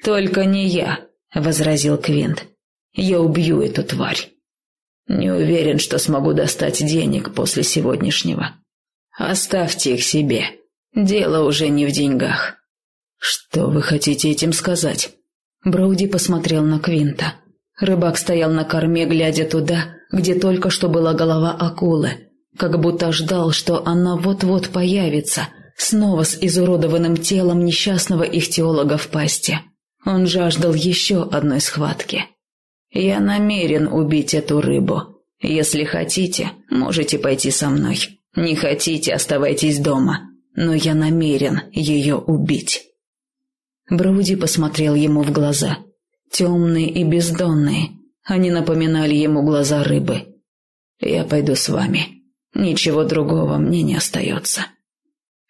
Только не я, возразил Квинт. Я убью эту тварь. Не уверен, что смогу достать денег после сегодняшнего. Оставьте их себе. Дело уже не в деньгах. Что вы хотите этим сказать? Броуди посмотрел на Квинта. Рыбак стоял на корме, глядя туда, где только что была голова акулы, как будто ждал, что она вот-вот появится, снова с изуродованным телом несчастного ихтиолога в пасти. Он жаждал еще одной схватки. «Я намерен убить эту рыбу. Если хотите, можете пойти со мной. Не хотите, оставайтесь дома. Но я намерен ее убить». Броуди посмотрел ему в глаза. Темные и бездонные. Они напоминали ему глаза рыбы. «Я пойду с вами. Ничего другого мне не остается».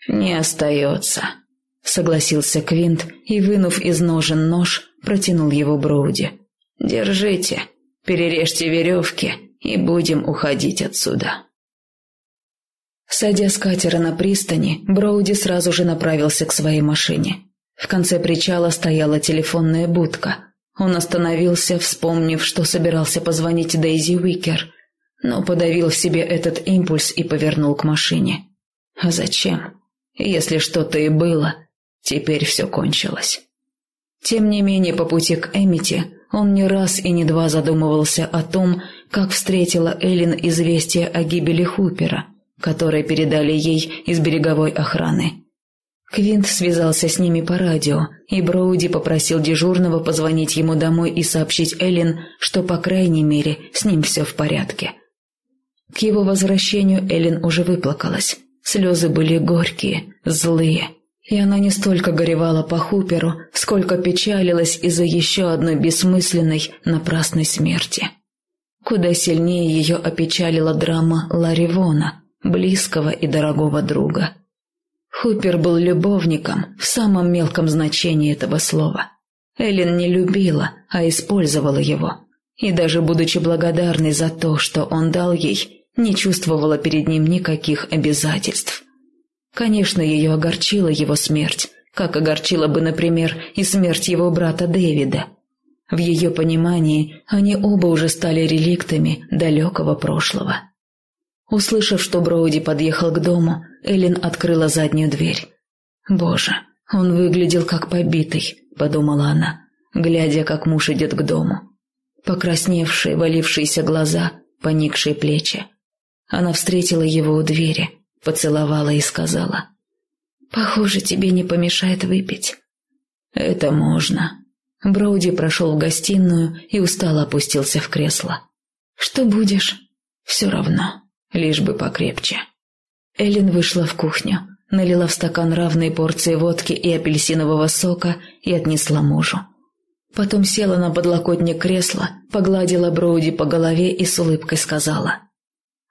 «Не остается», — согласился Квинт и, вынув из ножен нож, протянул его Броуди. «Держите, перережьте веревки и будем уходить отсюда». Садя с катера на пристани, Броуди сразу же направился к своей машине. В конце причала стояла телефонная будка. Он остановился, вспомнив, что собирался позвонить Дейзи Уикер, но подавил в себе этот импульс и повернул к машине. А зачем? Если что-то и было, теперь все кончилось. Тем не менее, по пути к Эмити он не раз и не два задумывался о том, как встретила Эллен известие о гибели Хупера, которое передали ей из береговой охраны. Квинт связался с ними по радио, и Броуди попросил дежурного позвонить ему домой и сообщить Эллен, что, по крайней мере, с ним все в порядке. К его возвращению Эллен уже выплакалась. Слезы были горькие, злые, и она не столько горевала по Хуперу, сколько печалилась из-за еще одной бессмысленной, напрасной смерти. Куда сильнее ее опечалила драма Ларивона, близкого и дорогого друга – Хупер был любовником в самом мелком значении этого слова. Эллен не любила, а использовала его. И даже будучи благодарной за то, что он дал ей, не чувствовала перед ним никаких обязательств. Конечно, ее огорчила его смерть, как огорчила бы, например, и смерть его брата Дэвида. В ее понимании они оба уже стали реликтами далекого прошлого. Услышав, что Броуди подъехал к дому, Эллен открыла заднюю дверь. «Боже, он выглядел как побитый», — подумала она, глядя, как муж идет к дому. Покрасневшие, валившиеся глаза, поникшие плечи. Она встретила его у двери, поцеловала и сказала. «Похоже, тебе не помешает выпить». «Это можно». Броуди прошел в гостиную и устало опустился в кресло. «Что будешь?» «Все равно» лишь бы покрепче. Эллен вышла в кухню, налила в стакан равные порции водки и апельсинового сока и отнесла мужу. Потом села на подлокотник кресла, погладила Броуди по голове и с улыбкой сказала.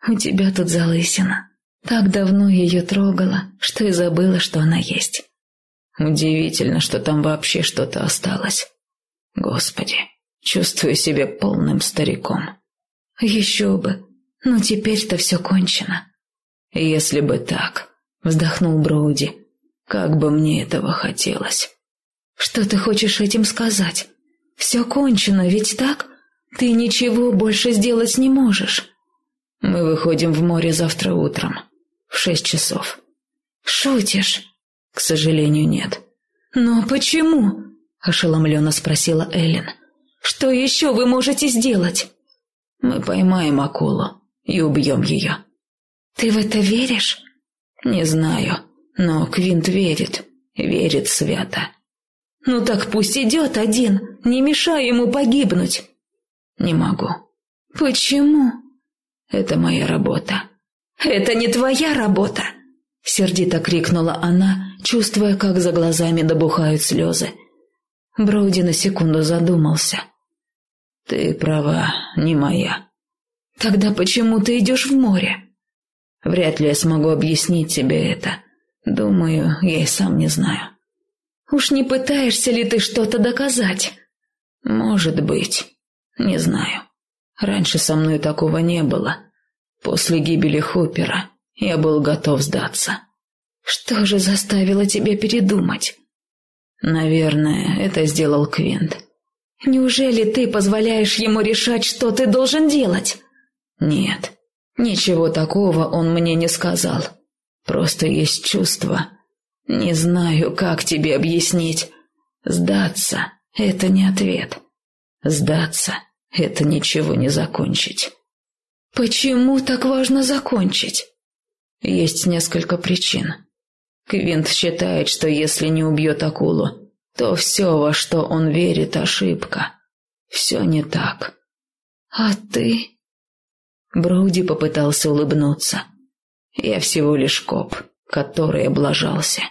«У тебя тут залысина. Так давно ее трогала, что и забыла, что она есть. Удивительно, что там вообще что-то осталось. Господи, чувствую себя полным стариком. Еще бы, но теперь-то все кончено. Если бы так, вздохнул Броуди, как бы мне этого хотелось. Что ты хочешь этим сказать? Все кончено, ведь так? Ты ничего больше сделать не можешь. Мы выходим в море завтра утром, в шесть часов. Шутишь? К сожалению, нет. Но почему? Ошеломленно спросила Эллен. Что еще вы можете сделать? Мы поймаем акулу и убьем ее. Ты в это веришь? Не знаю, но Квинт верит, верит свято. Ну так пусть идет один, не мешай ему погибнуть. Не могу. Почему? Это моя работа. Это не твоя работа. Сердито крикнула она, чувствуя, как за глазами добухают слезы. Броуди на секунду задумался. «Ты права, не моя». «Тогда почему ты идешь в море?» «Вряд ли я смогу объяснить тебе это. Думаю, я и сам не знаю». «Уж не пытаешься ли ты что-то доказать?» «Может быть. Не знаю. Раньше со мной такого не было. После гибели Хоппера я был готов сдаться. Что же заставило тебя передумать? Наверное, это сделал Квинт. Неужели ты позволяешь ему решать, что ты должен делать? Нет, ничего такого он мне не сказал. Просто есть чувство. Не знаю, как тебе объяснить. Сдаться — это не ответ. Сдаться — это ничего не закончить. Почему так важно закончить? Есть несколько причин. Квинт считает, что если не убьет акулу, то все, во что он верит, ошибка. Все не так. А ты? Броуди попытался улыбнуться. Я всего лишь коп, который облажался.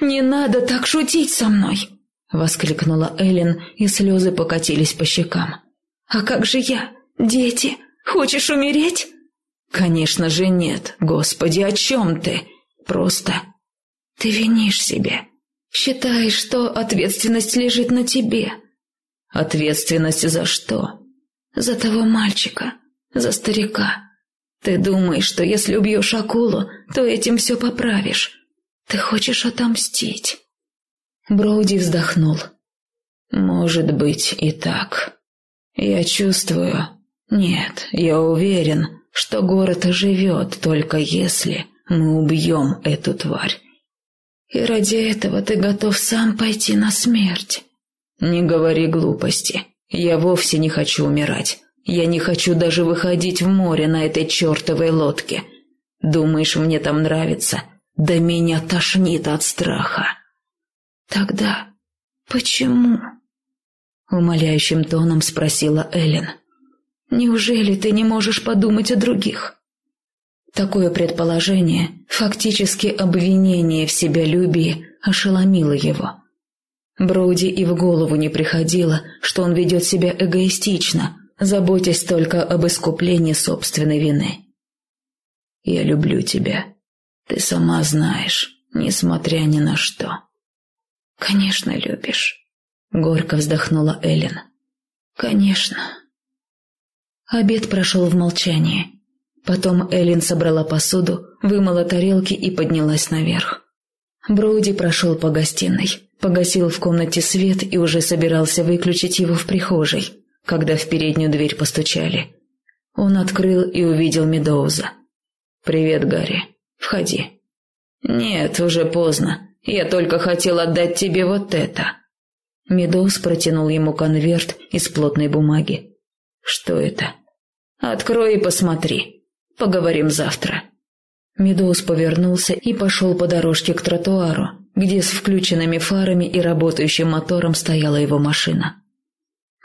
«Не надо так шутить со мной!» — воскликнула Эллен, и слезы покатились по щекам. «А как же я? Дети? Хочешь умереть?» «Конечно же нет. Господи, о чем ты? Просто...» «Ты винишь себя. Считаешь, что ответственность лежит на тебе». «Ответственность за что?» «За того мальчика, за старика. Ты думаешь, что если убьешь акулу, то этим все поправишь. Ты хочешь отомстить». Броуди вздохнул. «Может быть и так. Я чувствую... Нет, я уверен, что город оживет только если мы убьем эту тварь. И ради этого ты готов сам пойти на смерть. Не говори глупости. Я вовсе не хочу умирать. Я не хочу даже выходить в море на этой чертовой лодке. Думаешь, мне там нравится? Да меня тошнит от страха. Тогда почему? Умоляющим тоном спросила Эллен. Неужели ты не можешь подумать о других? Такое предположение, фактически обвинение в себялюбии, ошеломило его. Броуди и в голову не приходило, что он ведет себя эгоистично, заботясь только об искуплении собственной вины. «Я люблю тебя. Ты сама знаешь, несмотря ни на что». «Конечно, любишь», — горько вздохнула Эллен. «Конечно». Обед прошел в молчании. Потом Эллен собрала посуду, вымыла тарелки и поднялась наверх. Броуди прошел по гостиной, погасил в комнате свет и уже собирался выключить его в прихожей, когда в переднюю дверь постучали. Он открыл и увидел Медоуза. «Привет, Гарри. Входи». «Нет, уже поздно. Я только хотел отдать тебе вот это». Медоуз протянул ему конверт из плотной бумаги. «Что это?» «Открой и посмотри. Поговорим завтра». Медоуз повернулся и пошел по дорожке к тротуару, где с включенными фарами и работающим мотором стояла его машина.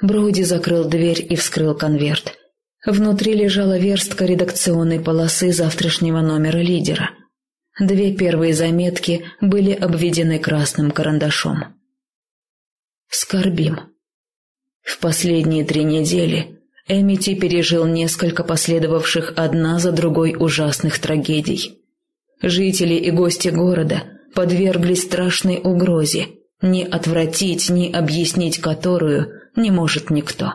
Броуди закрыл дверь и вскрыл конверт. Внутри лежала верстка редакционной полосы завтрашнего номера лидера. Две первые заметки были обведены красным карандашом. Скорбим. В последние три недели Эмити пережил несколько последовавших одна за другой ужасных трагедий. Жители и гости города подверглись страшной угрозе, ни отвратить, ни объяснить которую не может никто.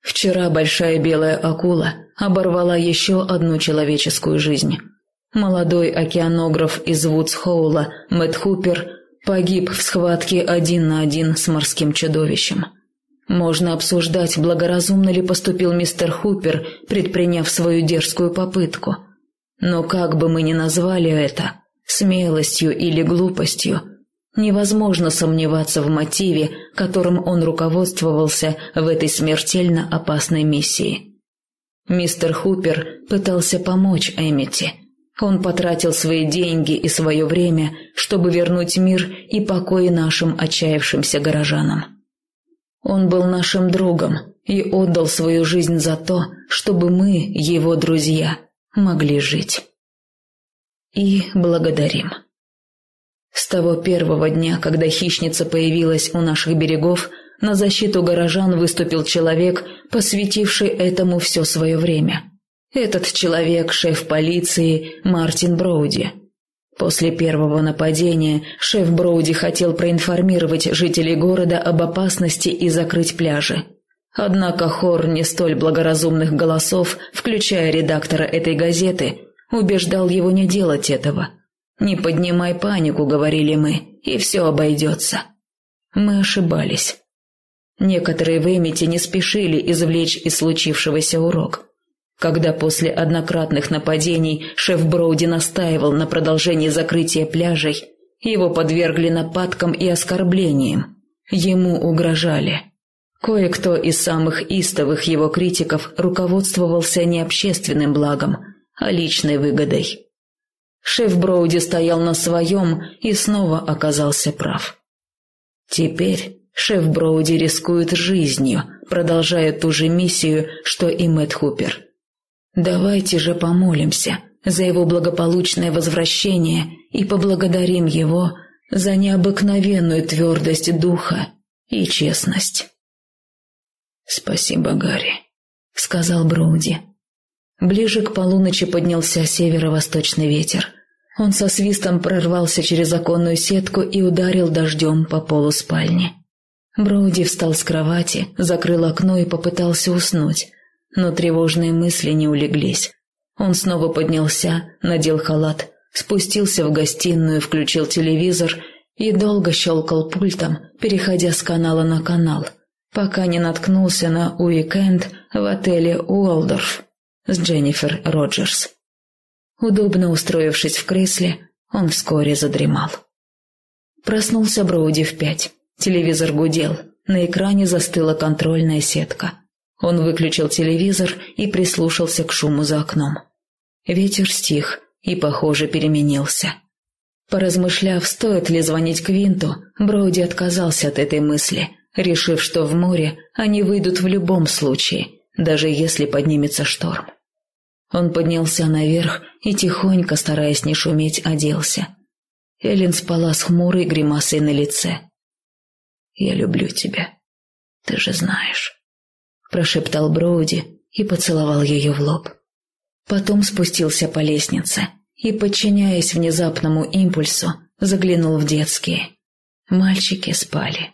Вчера большая белая акула оборвала еще одну человеческую жизнь. Молодой океанограф из Вудсхоула Мэтт Хупер погиб в схватке один на один с морским чудовищем. Можно обсуждать, благоразумно ли поступил мистер Хупер, предприняв свою дерзкую попытку. Но как бы мы ни назвали это, смелостью или глупостью, невозможно сомневаться в мотиве, которым он руководствовался в этой смертельно опасной миссии. Мистер Хупер пытался помочь Эмити. Он потратил свои деньги и свое время, чтобы вернуть мир и покой нашим отчаявшимся горожанам. Он был нашим другом и отдал свою жизнь за то, чтобы мы, его друзья, могли жить. и благодарим. С того первого дня, когда хищница появилась у наших берегов, на защиту горожан выступил человек, посвятивший этому все свое время. Этот человек – шеф полиции Мартин Броуди. После первого нападения шеф Броуди хотел проинформировать жителей города об опасности и закрыть пляжи. Однако хор не столь благоразумных голосов, включая редактора этой газеты, убеждал его не делать этого – «Не поднимай панику», — говорили мы, — «и все обойдется». Мы ошибались. Некоторые в Эмите не спешили извлечь из случившегося урок. Когда после однократных нападений шеф Броуди настаивал на продолжении закрытия пляжей, его подвергли нападкам и оскорблениям. Ему угрожали. Кое-кто из самых истовых его критиков руководствовался не общественным благом, а личной выгодой. Шеф Броуди стоял на своем и снова оказался прав. Теперь шеф Броуди рискует жизнью, продолжая ту же миссию, что и Мэтт Хупер. Давайте же помолимся за его благополучное возвращение и поблагодарим его за необыкновенную твердость духа и честность. «Спасибо, Гарри», — сказал Броуди. Ближе к полуночи поднялся северо-восточный ветер. Он со свистом прорвался через оконную сетку и ударил дождем по полу спальни. Броуди встал с кровати, закрыл окно и попытался уснуть, но тревожные мысли не улеглись. Он снова поднялся, надел халат, спустился в гостиную, включил телевизор и долго щелкал пультом, переходя с канала на канал, пока не наткнулся на уикенд в отеле Уолдорф с Дженнифер Роджерс. Удобно устроившись в кресле, он вскоре задремал. Проснулся Броуди в пять. Телевизор гудел. На экране застыла контрольная сетка. Он выключил телевизор и прислушался к шуму за окном. Ветер стих и, похоже, переменился. Поразмышляв, стоит ли звонить Квинту, Броуди отказался от этой мысли, решив, что в море они выйдут в любом случае, даже если поднимется шторм. Он поднялся наверх и, тихонько, стараясь не шуметь, оделся. Эллен спала с хмурой гримасой на лице. «Я люблю тебя, ты же знаешь», – прошептал Броуди и поцеловал ее в лоб. Потом спустился по лестнице и, подчиняясь внезапному импульсу, заглянул в детские. Мальчики спали.